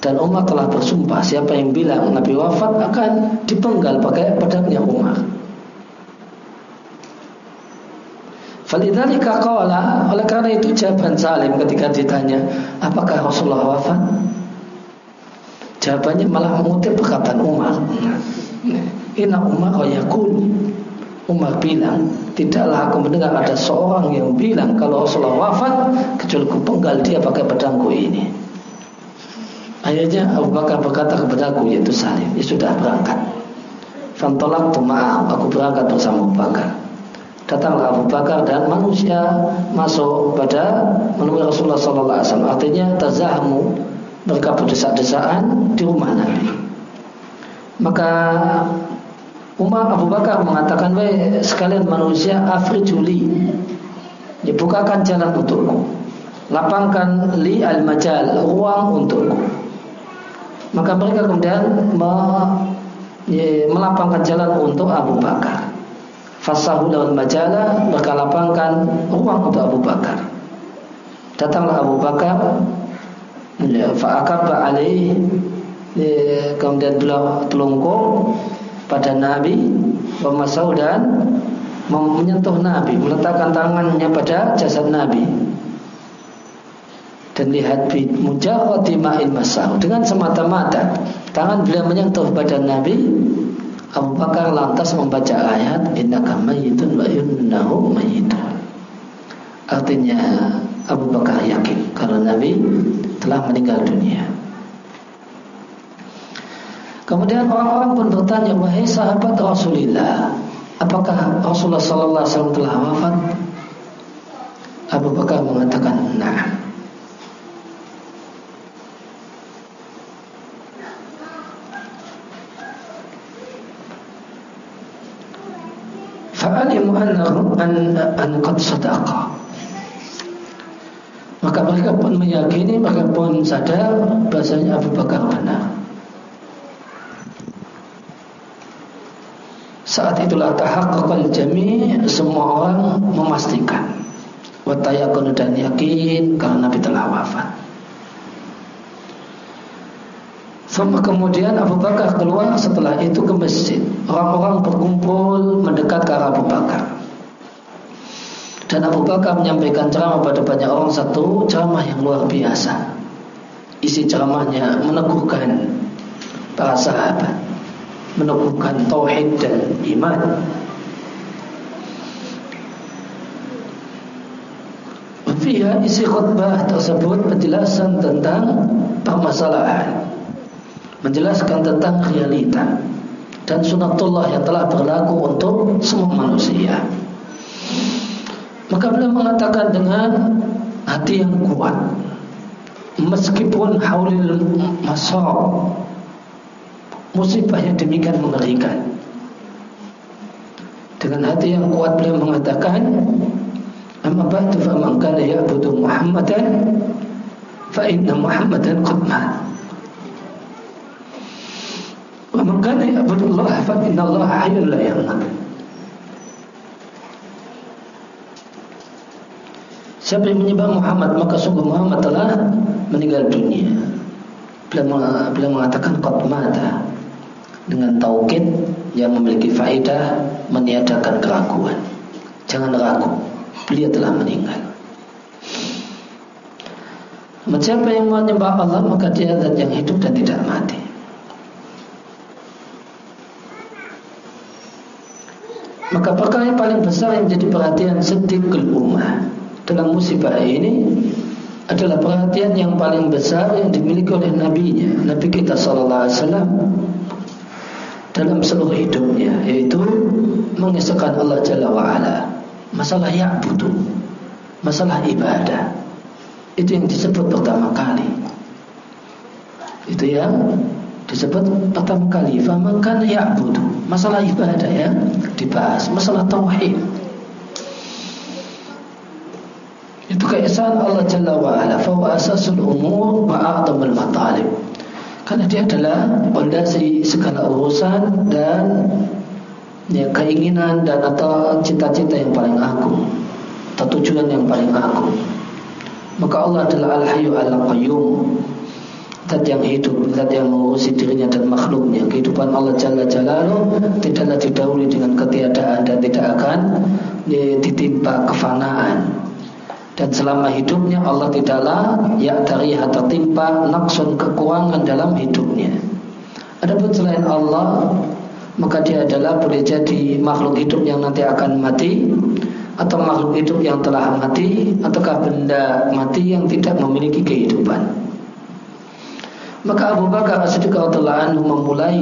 Dan Umar telah bersumpah siapa yang bilang Nabi wafat akan dipenggal pakai pedangnya Umar. Falidzalika qala oleh karena itu jawaban Salim ketika ditanya apakah Rasulullah wafat? Jawabannya malah mengutip perkataan Umar. Inna Umar yaqul Umar bilang Tidaklah aku mendengar ada seorang yang bilang Kalau Rasulullah wafat Kecuali ku penggal dia pakai pedangku ini Akhirnya Abu Bakar berkata kepadaku Yaitu Salim Ya sudah berangkat Fantolak maaf Aku berangkat bersama Abu Bakar datanglah Abu Bakar dan manusia masuk pada menemui Rasulullah Wasallam. Artinya tazahmu mereka berdesak-desaan di rumah Nabi. Maka Umar Abu Bakar mengatakan, "Wahai sekalian manusia, afrijuli, dibukakan jalan untukku, lapangkan li al majal ruang untukku." Maka mereka kemudian melapangkan jalan untuk Abu Bakar. Fasahu lawan majalah Maka lapangkan ruang untuk Abu Bakar Datanglah Abu Bakar ya, Fa'akabba alaih ya, Kemudian beliau telungkup Pada Nabi Pemasau dan Menyentuh Nabi Meletakkan tangannya pada jasad Nabi Dan lihat Mujahwati ma'il Dengan semata-mata Tangan beliau menyentuh badan Nabi Abu Bakar lantas membaca ayat innaka mayyitun wa innahu mayyitun. Artinya Abu Bakar yakin kalau Nabi telah meninggal dunia. Kemudian orang-orang pun bertanya, wahai sahabat Rasulullah, apakah Rasulullah Sallallahu Alaihi Wasallam telah wafat? Abu Bakar mengatakan, nah. fa'alimu an, an qad sadaqa maka mereka pun meyakini mereka pun sadar bahasanya Abu Bakar benar saat itulah tahaqqaqal jami' semua orang memastikan watayakun dan yakin karena Nabi telah wafat Sama kemudian Abu Bakar keluar setelah itu ke masjid. Orang-orang berkumpul mendekat ke Abu Bakar. Dan Abu Bakar menyampaikan ceramah pada banyak orang satu ceramah yang luar biasa. Isi ceramahnya meneguhkan para sahabat, meneguhkan tauhid dan iman. Via isi khutbah tersebut penjelasan tentang permasalahan menjelaskan tentang realita dan sunatullah yang telah berlaku untuk semua manusia. Maka beliau mengatakan dengan hati yang kuat, meskipun haulil masar musibah yang demikian mengerikan. Dengan hati yang kuat beliau mengatakan, "Amma ba'du fa man kana ya'budu Muhammadan fa inna Muhammadan qad mat." Wa man kana ya'budullah fa Allah hayyun la yamut. Siapa yang menyembah Muhammad maka sungguh Muhammad telah meninggal dunia. Beliau mengatakan qad mata dengan taukid yang memiliki faedah meniadakan keraguan. Jangan ragu, beliau telah meninggal. Siapa yang menyembah Allah maka dia zat yang hidup dan tidak mati. Maka perkara yang paling besar yang menjadi perhatian sedikit ummah dalam musibah ini adalah perhatian yang paling besar yang dimiliki oleh nabinya, Nabi kita sallallahu alaihi wasallam dalam seluruh hidupnya yaitu mengesahkan Allah Jalla wa ala. Masalah ya'budu, masalah ibadah. Itu yang disebut pertama kali. Itu yang disebut pertama kali faman kana ya'budu masalah ibadah ya dibahas masalah tauhid itu keesaan Allah Jalla wa Ala umur wa matalib karena dia adalah pondasi segala urusan dan ya, keinginan dan atau cita-cita yang paling agung atau tujuan yang paling agung maka Allah adalah al-hayyu al-qayyum Zat yang hidup, zat yang mengurusi dirinya dan makhluknya. Kehidupan Allah Jalla Jalaluh tidaklah didahului dengan ketiadaan dan tidak akan ditimpa kefanaan. Dan selama hidupnya Allah tidaklah ya dari tertimpa naksun kekurangan dalam hidupnya. Adapun selain Allah maka dia adalah boleh jadi makhluk hidup yang nanti akan mati atau makhluk hidup yang telah mati ataukah benda mati yang tidak memiliki kehidupan. Maka Abu Bakar As-Siddiq anhu memulai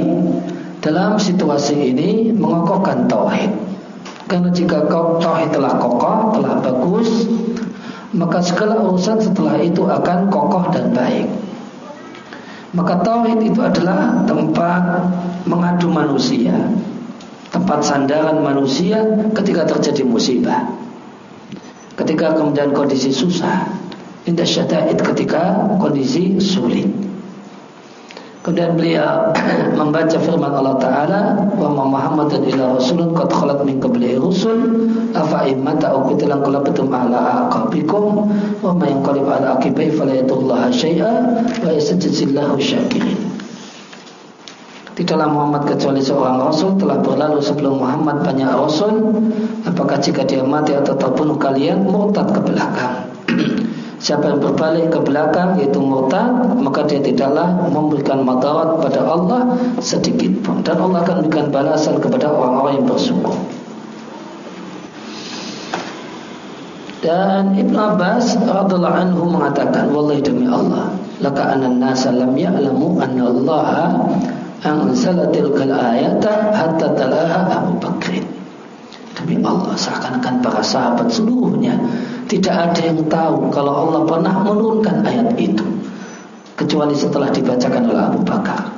dalam situasi ini mengokohkan tauhid. Karena jika tauhid telah kokoh, telah bagus, maka segala urusan setelah itu akan kokoh dan baik. Maka tauhid itu adalah tempat mengadu manusia, tempat sandaran manusia ketika terjadi musibah. Ketika kemudian kondisi susah, indah syada'id ketika kondisi sulit. Kemudian beliau membaca firman Allah Ta'ala Wa ma Muhammadun ila rasulun Qad khalat min qablihi rusul. Afa immata au kutilan qalabatum ala aqabikum Wa ma yanqalib ala aqibai Falayadullaha syai'a Wa yasajjizillahu syakirin. Tidaklah Muhammad kecuali seorang Rasul telah berlalu sebelum Muhammad banyak Rasul. Apakah jika dia mati atau terbunuh kalian Murtad ke belakang Siapa yang berbalik ke belakang yaitu murtad maka dia tidaklah memberikan madarat pada Allah sedikit pun dan Allah akan memberikan balasan kepada orang-orang yang bersyukur. Dan Ibn Abbas radhiallahu anhu mengatakan wallahi demi Allah laka anan nasa lam ya'lamu anna Allah anzala tilkal ayata hatta talaha Abu Bakr. Demi Allah seakan-akan para sahabat seluruhnya tidak ada yang tahu kalau Allah pernah menurunkan ayat itu kecuali setelah dibacakan oleh Abu Bakar.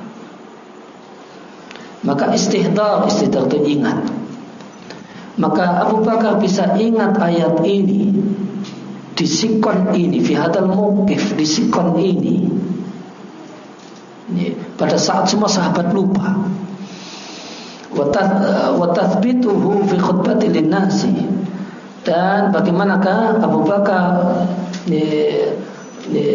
Maka istihdar, istihdar itu ingat. Maka Abu Bakar bisa ingat ayat ini di sikon ini, fi hadal mukif di sikon ini. Pada saat semua sahabat lupa. Wa tathbituhu fi khutbati dan bagaimanakah Abu Bakar ini, ini,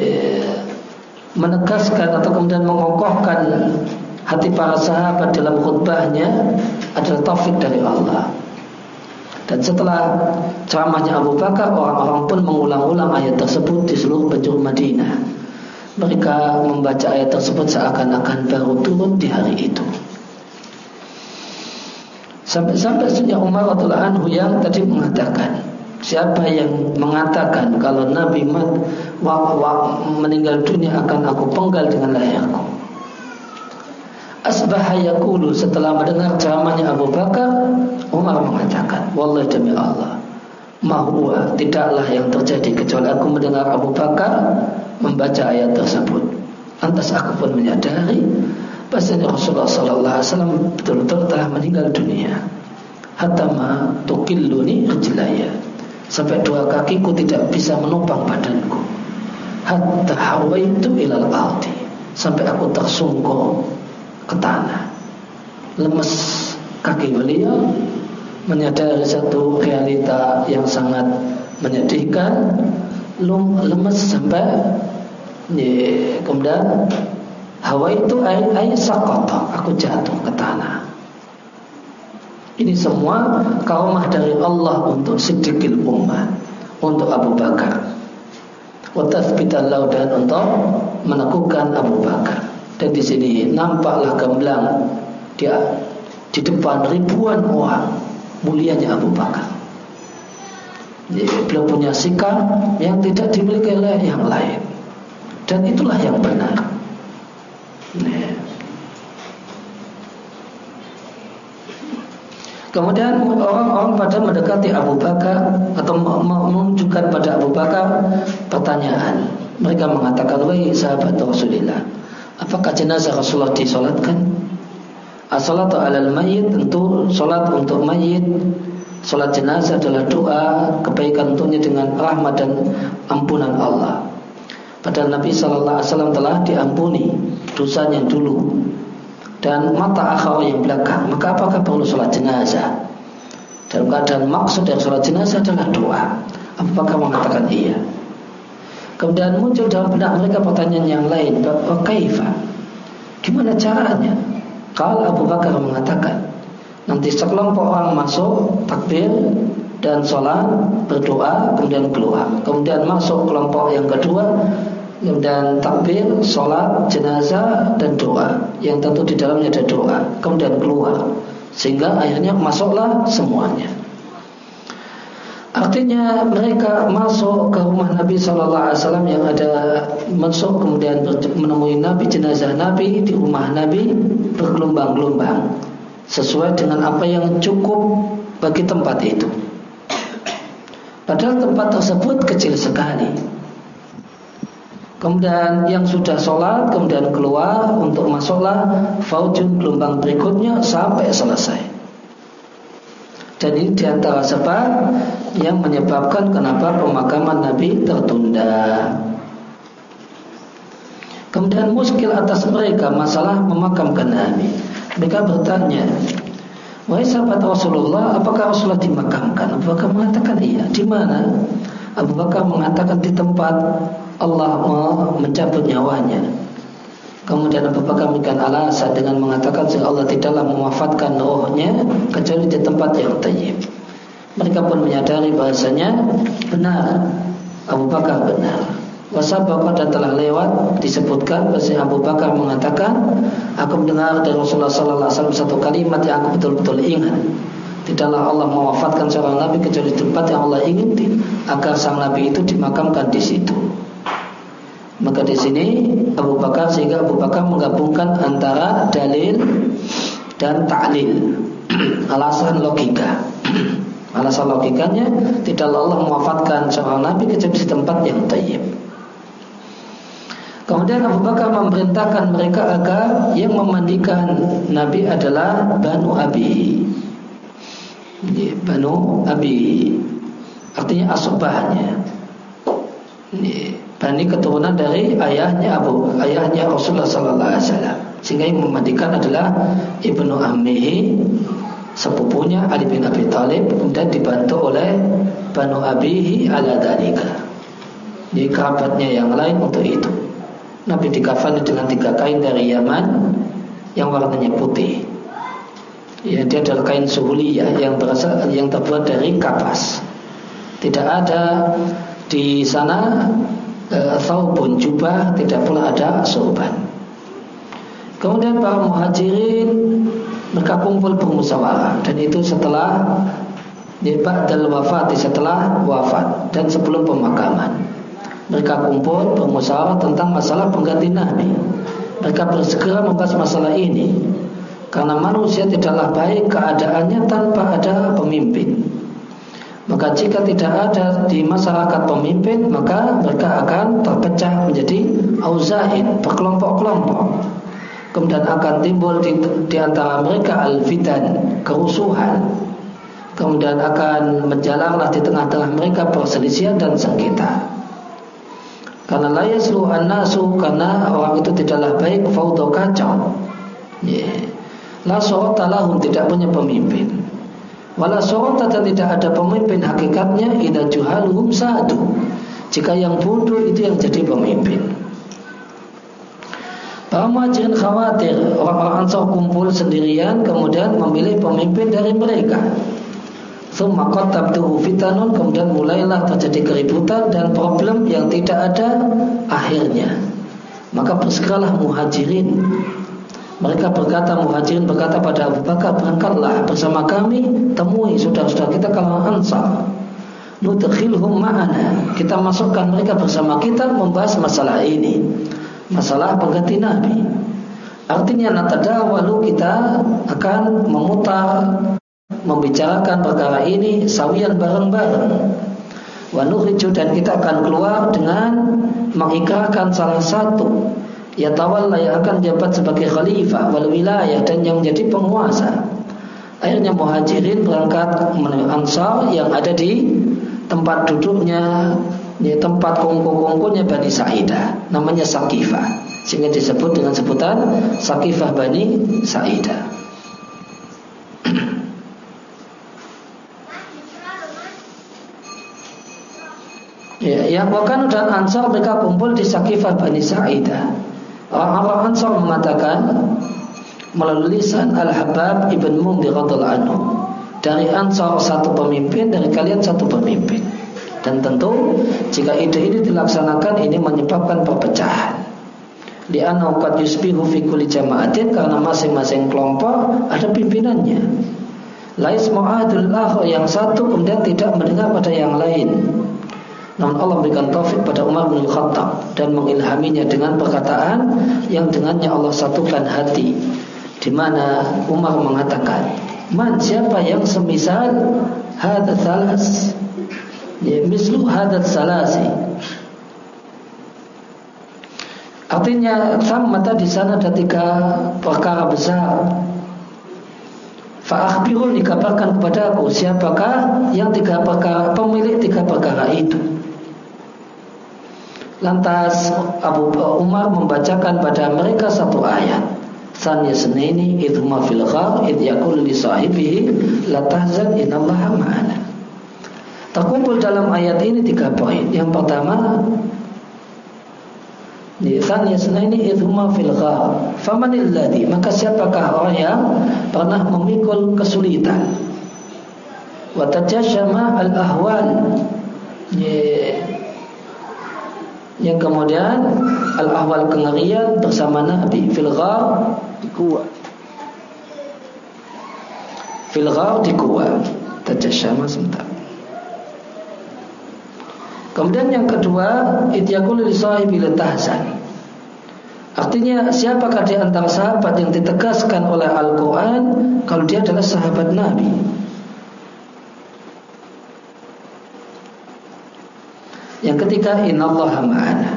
menegaskan atau kemudian mengokohkan hati para sahabat dalam khutbahnya adalah taufik dari Allah. Dan setelah ceramahnya Abu Bakar, orang-orang pun mengulang-ulang ayat tersebut di seluruh penjuru Madinah. Mereka membaca ayat tersebut seakan-akan baru turun di hari itu. Sampai-sampai sejak Umar radhiallahu anhu yang tadi mengatakan Siapa yang mengatakan kalau Nabi mat, wa, meninggal dunia akan aku penggal dengan leherku. Asbah yakulu setelah mendengar ceramahnya Abu Bakar, Umar mengatakan, Wallahi demi Allah, mahwa tidaklah yang terjadi kecuali aku mendengar Abu Bakar membaca ayat tersebut. Lantas aku pun menyadari Bahasanya Rasulullah Sallallahu Alaihi Wasallam betul-betul telah meninggal dunia. Hatta ma tukilluni rijlaya. Sampai dua kakiku tidak bisa menopang badanku. Hatta hawaitu ilal ardi. Sampai aku tersungkur ke tanah. Lemes kaki beliau menyadari satu realita yang sangat menyedihkan. Lemes sampai kemudian Hawa itu air sakoto, aku jatuh ke tanah. Ini semua kaumah dari Allah untuk sedikit umat, untuk Abu Bakar. Watathbitallahu dan untuk meneguhkan Abu Bakar. Dan di sini nampaklah gamblang dia di depan ribuan orang mulianya Abu Bakar. Jadi, beliau punya sikap yang tidak dimiliki oleh yang lain. Dan itulah yang benar. Kemudian orang-orang pada mendekati Abu Bakar atau menunjukkan pada Abu Bakar pertanyaan. Mereka mengatakan, wahai sahabat Rasulullah, apakah jenazah Rasulullah disolatkan? As-salatu alal mayyit tentu solat untuk mayyit Solat jenazah adalah doa kebaikan untuknya dengan rahmat dan ampunan Allah. Padahal Nabi Shallallahu Alaihi Wasallam telah diampuni dosanya dulu dan mata akhir yang belakang. Maka apakah perlu sholat jenazah? Dalam keadaan maksud dari sholat jenazah adalah doa. Apakah mengatakan iya? Kemudian muncul dalam benak mereka pertanyaan yang lain. Kaifa? Gimana caranya? Kalau Abu Bakar mengatakan nanti sekelompok orang masuk takbir dan sholat berdoa kemudian keluar. Kemudian masuk kelompok yang kedua dan takbir, sholat, jenazah dan doa yang tentu di dalamnya ada doa. Kemudian keluar sehingga akhirnya masuklah semuanya. Artinya mereka masuk ke rumah Nabi Shallallahu Alaihi Wasallam yang ada masuk kemudian menemui Nabi jenazah Nabi di rumah Nabi bergelombang-gelombang sesuai dengan apa yang cukup bagi tempat itu. Padahal tempat tersebut kecil sekali. Kemudian yang sudah sholat kemudian keluar untuk masuklah faujun gelombang berikutnya sampai selesai. Dan ini di antara sebab yang menyebabkan kenapa pemakaman Nabi tertunda. Kemudian muskil atas mereka masalah memakamkan Nabi. Mereka bertanya, Wahai sahabat Rasulullah, apakah Rasulullah dimakamkan? Abu Bakar mengatakan iya. Di mana? Abu Bakar mengatakan di tempat Allah mencabut nyawanya. Kemudian Abu Bakar memberikan alasan dengan mengatakan sehingga Allah tidaklah mewafatkan rohnya kecuali di tempat yang tayyib. Mereka pun menyadari bahasanya benar Abu Bakar benar. Wasabaka dan telah lewat disebutkan bahwa Abu Bakar mengatakan aku mendengar dari Rasulullah sallallahu alaihi wasallam satu kalimat yang aku betul-betul ingat. Tidaklah Allah mewafatkan seorang nabi kecuali tempat yang Allah ingin agar sang nabi itu dimakamkan di situ. Maka di sini Abu Bakar sehingga Abu Bakar menggabungkan antara dalil dan ta'lil. Alasan logika. Alasan logikanya tidaklah Allah mewafatkan seorang nabi kecuali di tempat yang tayyib. Kemudian Abu Bakar memerintahkan mereka agar yang memandikan Nabi adalah Banu Abi. Banu Abi artinya asobahnya. Bani keturunan dari ayahnya Abu ayahnya Rasulullah sallallahu alaihi wasallam. Sehingga yang memandikan adalah Ibnu Ammihi sepupunya Ali bin Abi Thalib kemudian dibantu oleh Banu Abihi ala dalika. Jadi kerabatnya yang lain untuk itu. Nabi dikafani dengan tiga kain dari Yaman yang warnanya putih. Ya, dia adalah kain suhuliyah yang berasal yang terbuat dari kapas. Tidak ada di sana Thawbun eh, jubah Tidak pula ada sorban Kemudian para muhajirin Mereka kumpul bermusyawarah. Dan itu setelah Ba'dal wafat Setelah wafat Dan sebelum pemakaman. Mereka kumpul bermusyawarah Tentang masalah pengganti Nabi. Mereka bersegera membahas masalah ini. Karena manusia tidaklah baik Keadaannya tanpa ada pemimpin maka jika tidak ada di masyarakat pemimpin Maka mereka akan terpecah menjadi Auzain, berkelompok-kelompok. Kemudian akan timbul di, di antara mereka al-fitan Kerusuhan. Kemudian akan menjalanlah di tengah-tengah mereka perselisihan dan sengketa. Karena layas an-nasu Karena orang itu tidaklah baik Faudo kacau. Yeah. La tidak punya pemimpin Wala sorota dan tidak ada pemimpin hakikatnya ida juhaluhum satu. Jika yang bodoh itu yang jadi pemimpin. Para muhajirin khawatir orang-orang Ansar kumpul sendirian kemudian memilih pemimpin dari mereka. Thumma qatabtuhu fitanun kemudian mulailah terjadi keributan dan problem yang tidak ada akhirnya. Maka bersegeralah muhajirin Mereka berkata muhajirin berkata pada Abu Bakar berangkatlah bersama kami temui saudara-saudara kita kalau Ansar. Nudkhilhum ma'ana. Kita masukkan mereka bersama kita membahas masalah ini. Masalah pengganti Nabi. Artinya natadawalu kita akan memutar membicarakan perkara ini sawian bareng-bareng. Wa dan kita akan keluar dengan mengikrarkan salah satu ya tawalla yang akan jabat sebagai khalifah wal wilayah dan yang menjadi penguasa. Akhirnya muhajirin berangkat menuju ansar yang ada di tempat duduknya di tempat kongko-kongkonya Bani Sa'idah. Namanya Sakifah sehingga disebut dengan sebutan Sakifah Bani Sa'idah. Ya, yang Wakanu dan Ansar mereka kumpul di Sakifah Bani Sa'idah Orang-orang Ansar mengatakan melalui lisan Al-Habab Ibn Mundhir anhu dari Ansar satu pemimpin dari kalian satu pemimpin. Dan tentu jika ide ini dilaksanakan ini menyebabkan perpecahan. Di qad yusbihu fi kulli jama'atin karena masing-masing kelompok ada pimpinannya. Lais mu'adul akhir yang satu kemudian tidak mendengar pada yang lain namun Allah berikan taufik pada Umar bin Khattab dan mengilhaminya dengan perkataan yang dengannya Allah satukan hati. Di mana Umar mengatakan, "Man siapa yang semisal hadat salas?" Ya, mislu hadat salasi. Artinya mata di sana ada tiga perkara besar. Fa'akhbirun dikabarkan kepada aku siapakah yang tiga perkara pemilik tiga perkara itu. Lantas Abu Umar membacakan pada mereka satu ayat. Sanya seneni idhuma fil ghar id yakul li sahibihi la tahzan innallaha ma'ana. Terkumpul dalam ayat ini tiga poin. Yang pertama, Sanya seneni idhuma fil ghar. Famanil ladhi, maka siapakah orang yang pernah memikul kesulitan? Wa tajashama al-ahwal. Yang kemudian al-ahwal kengerian bersama Nabi fil ghar di gua. Fil ghar di gua. Tajasyama sebentar. Kemudian yang kedua, ityakul li sahibi tahzan. Artinya siapakah di antara sahabat yang ditegaskan oleh Al-Quran Kalau dia adalah sahabat Nabi Yang ketiga innallaha ma'ana.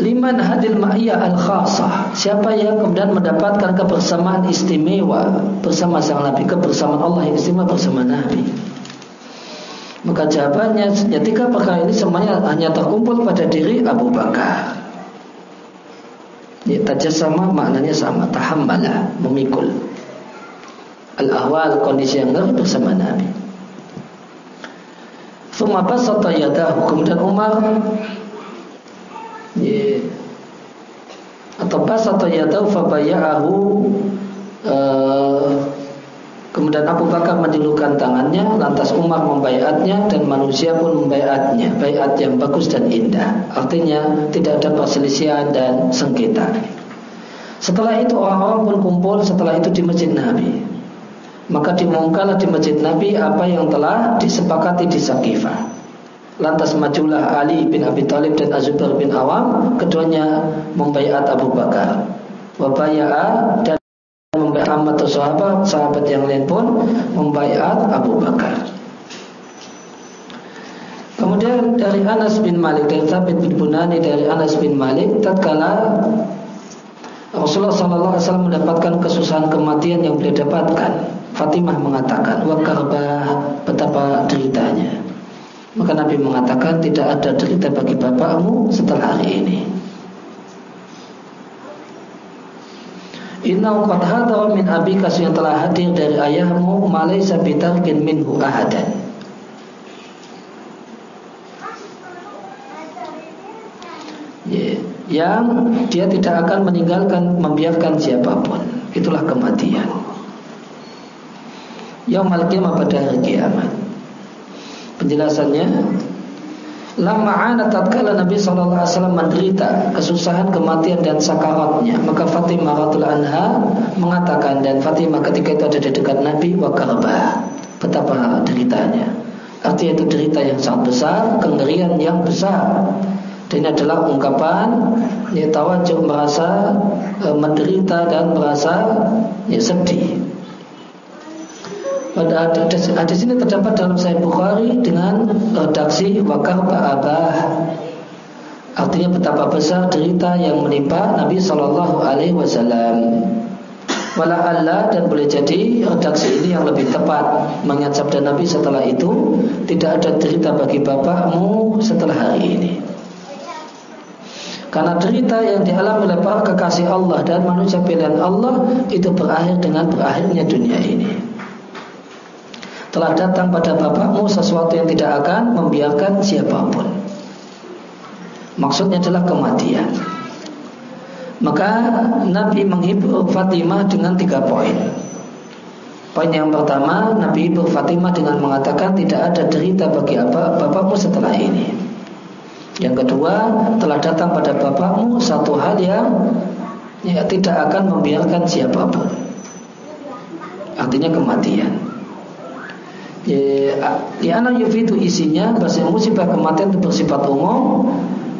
Liman hadil ma'iyah al khasah Siapa yang kemudian mendapatkan kebersamaan istimewa Bersama sang Nabi Kebersamaan Allah yang istimewa bersama Nabi? Maka jawabannya Ya tiga perkara ini semuanya hanya terkumpul pada diri Abu Bakar Ya, sama maknanya sama, tahammala, memikul. Al-ahwal kondisi yang ngeri bersama Nabi. Thumma basata yadahu kemudian Umar ya, atau basata yadahu fabaya'ahu uh, Kemudian Abu Bakar menjulurkan tangannya, lantas Umar membayatnya dan manusia pun membayatnya, bayat yang bagus dan indah. Artinya tidak ada perselisihan dan sengketa. Setelah itu orang-orang pun kumpul setelah itu di masjid Nabi. Maka dimungkalah di masjid Nabi apa yang telah disepakati di Sakifah. Lantas majulah Ali bin Abi Thalib dan Azubair bin Awam, keduanya membayat Abu Bakar. Wabaya'a dan membayar atau sahabat, sahabat yang lain pun membayar Abu Bakar. Kemudian dari Anas bin Malik dari Thabit bin Bunani dari Anas bin Malik tatkala Rasulullah sallallahu alaihi wasallam mendapatkan kesusahan kematian yang beliau dapatkan, Fatimah mengatakan, "Wa betapa deritanya." Maka Nabi mengatakan tidak ada derita bagi bapakmu setelah hari ini. Inna qad hadara min abika yang telah hadir dari ayahmu malaysa bitarkin minhu ahadan. Yang dia tidak akan meninggalkan membiarkan siapa pun. Itulah kematian. Yang malkiyamah pada hari kiamat. Penjelasannya Lama ana tatkala Nabi SAW menderita kesusahan kematian dan sakaratnya Maka Fatimah radhiallahu anha mengatakan Dan Fatimah ketika itu ada di dekat Nabi Wa Betapa deritanya. Artinya itu derita yang sangat besar Kengerian yang besar. Dan ini adalah ungkapan Ya tawajuh merasa e, Menderita dan merasa ya, Sedih pada hadis, hadis ini terdapat dalam Sahih Bukhari dengan redaksi wakar Abah. Artinya betapa besar derita yang menimpa Nabi Shallallahu Alaihi Wasallam. Wala Allah dan boleh jadi redaksi ini yang lebih tepat mengingat sabda Nabi setelah itu tidak ada derita bagi bapakmu setelah hari ini. Karena derita yang dialami oleh para kekasih Allah dan manusia pilihan Allah itu berakhir dengan berakhirnya dunia ini telah datang pada bapakmu sesuatu yang tidak akan membiarkan siapa pun. Maksudnya adalah kematian. Maka Nabi menghibur Fatimah dengan tiga poin. Poin yang pertama, Nabi hibur Fatimah dengan mengatakan tidak ada derita bagi apa bapakmu setelah ini. Yang kedua, telah datang pada bapakmu satu hal yang ya, tidak akan membiarkan siapa pun. Artinya kematian. Ya, anak yufidu isinya bahasa musibah kematian itu bersifat umum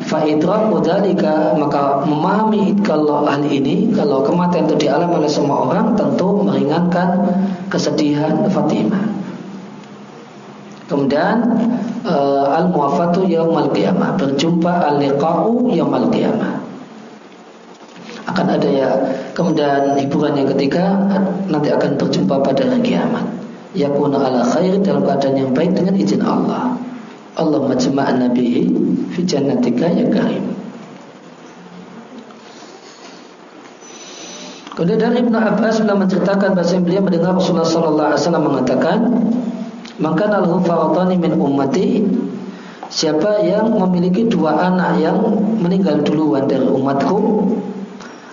Faidraku dalika maka memahami kalau hal ini kalau kematian itu dialami oleh semua orang tentu meringankan kesedihan Fatimah. Kemudian uh, al muwafatu yaumal qiyamah berjumpa al liqa'u yaumal qiyamah. Akan ada ya kemudian hiburan yang ketiga nanti akan berjumpa pada hari kiamat yakuna ala khair dalam keadaan yang baik dengan izin Allah. Allah majma'an nabihi fi jannatika ya karim. Kemudian dari Ibn Abbas beliau menceritakan bahasa beliau mendengar Rasulullah sallallahu alaihi wasallam mengatakan, "Maka lahu faratani min ummati" Siapa yang memiliki dua anak yang meninggal duluan dari umatku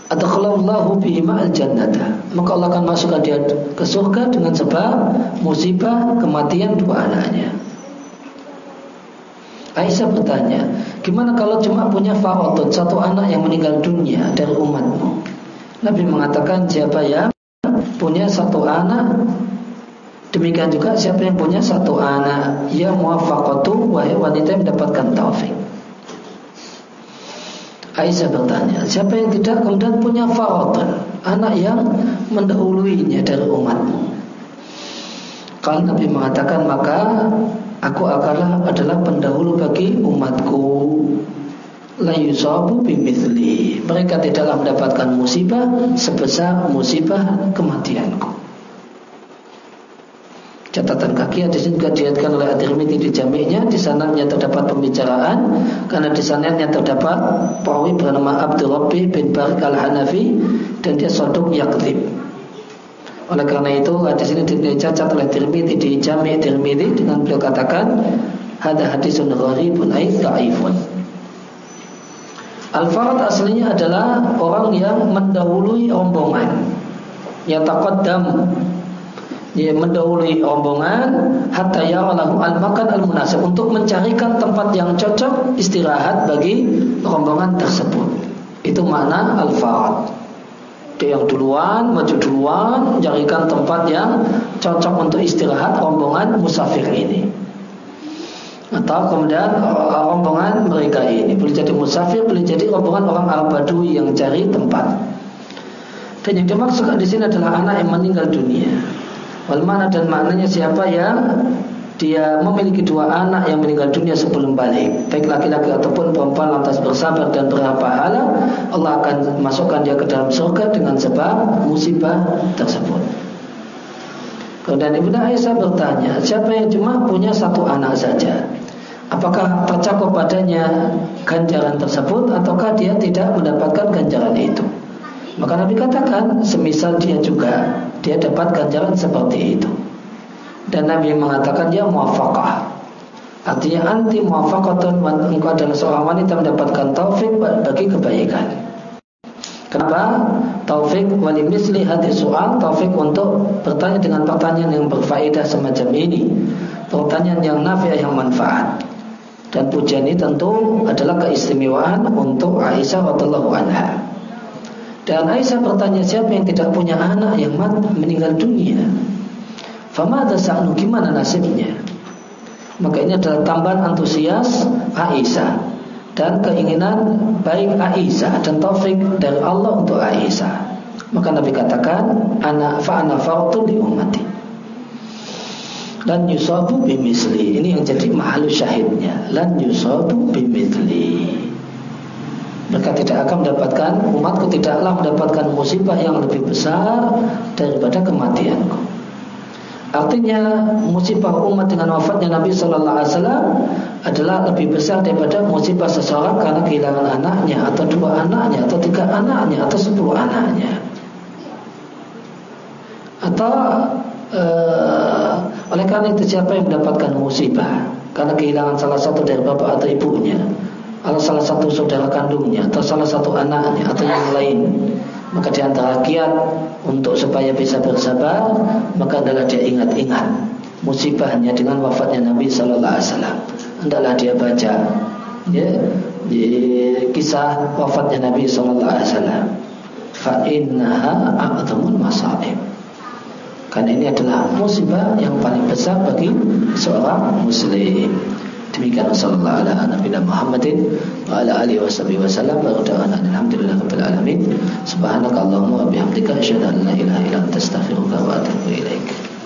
Adakhalallahu bihima al-jannata. Maka Allah akan masukkan dia ke surga Dengan sebab musibah kematian dua anaknya. Aisyah bertanya Gimana kalau cuma punya faotun Satu anak yang meninggal dunia dari umatmu? Nabi mengatakan siapa yang punya satu anak? Demikian juga siapa yang punya satu anak Ya muwafaqatu Wahai wanita yang mendapatkan taufik Aisyah bertanya, siapa yang tidak kemudian punya farotan, anak yang mendahuluinya dari umatmu? Kalau Nabi mengatakan maka aku adalah adalah pendahulu bagi umatku. La yusabu bimithli. Mereka tidaklah mendapatkan musibah sebesar musibah kematianku. Catatan kaki hadis ini juga dilihatkan oleh At-Tirmidzi di jami'nya di sanadnya terdapat pembicaraan karena di sanadnya terdapat perawi bernama Abdul Rabbi bin Barik Al-Hanafi dan dia soduk yaktib. Oleh karena itu hadis ini dicatat oleh Tirmidzi di Jami' Tirmidzi dengan beliau katakan hadis hadisun gharibun ay dhaifun. Al-Farad aslinya adalah orang yang mendahului rombongan. Yang taqaddam ya, mendahului rombongan hatta yaralahu al-makan al-munasib untuk mencarikan tempat yang cocok istirahat bagi rombongan tersebut. Itu makna al-farad. Dia yang duluan, maju duluan, carikan tempat yang cocok untuk istirahat rombongan musafir ini. Atau kemudian rombongan mereka ini boleh jadi musafir, boleh jadi rombongan orang al-badui yang cari tempat. Dan yang dimaksud di sini adalah anak yang meninggal dunia. Wal mana dan maknanya siapa yang dia memiliki dua anak yang meninggal dunia sebelum balik. Baik laki-laki ataupun perempuan lantas bersabar dan berapa pahala Allah akan masukkan dia ke dalam surga dengan sebab musibah tersebut. Kemudian Ibnu Aisyah bertanya Siapa yang cuma punya satu anak saja? Apakah tercakup padanya ganjaran tersebut Ataukah dia tidak mendapatkan ganjaran itu Maka Nabi katakan Semisal dia juga dia dapat ganjaran seperti itu. Dan Nabi mengatakan dia muafakah. Artinya anti muafakatun engkau adalah seorang wanita mendapatkan taufik bagi kebaikan. Kenapa? Taufik wali misli hati soal Taufik untuk bertanya dengan pertanyaan yang berfaedah semacam ini pertanyaan yang nafiah yang manfaat. Dan pujian ini tentu adalah keistimewaan untuk Aisyah radhiallahu anha. Dan Aisyah bertanya siapa yang tidak punya anak yang meninggal dunia? Famada sa'nu gimana nasibnya? Maka ini adalah tambahan antusias Aisyah dan keinginan baik Aisyah dan taufik dari Allah untuk Aisyah. Maka Nabi katakan, anak fa'ana fa'utu li ummati lan yusabu bimisli ini yang jadi mahalu syahidnya lan yusabu bimisli mereka tidak akan mendapatkan umatku tidaklah mendapatkan musibah yang lebih besar daripada kematianku. Artinya musibah umat dengan wafatnya Nabi Shallallahu Alaihi Wasallam adalah lebih besar daripada musibah seseorang karena kehilangan anaknya atau dua anaknya atau tiga anaknya atau sepuluh anaknya. Atau uh, oleh karena itu siapa yang mendapatkan musibah? Karena kehilangan salah satu dari bapak atau ibunya atau salah satu saudara kandungnya atau salah satu anaknya atau yang lain maka di antara kiat untuk supaya bisa bersabar maka adalah dia ingat-ingat musibahnya dengan wafatnya Nabi Sallallahu Alaihi Wasallam. Hendaklah dia baca ya di kisah wafatnya Nabi Sallallahu Alaihi Wasallam. Fa innaha a'dhamul masaib. Karena ini adalah musibah yang paling besar bagi seorang muslim. Demikian sallallahu ala nabiyina Muhammadin wa ala alihi washabihi wasallam wa ta'ala alhamdulillahi rabbil alamin. Subhanakallahumma wa bihamdika asyhadu an la ilaha illa anta astaghfiruka wa atubu ilaika.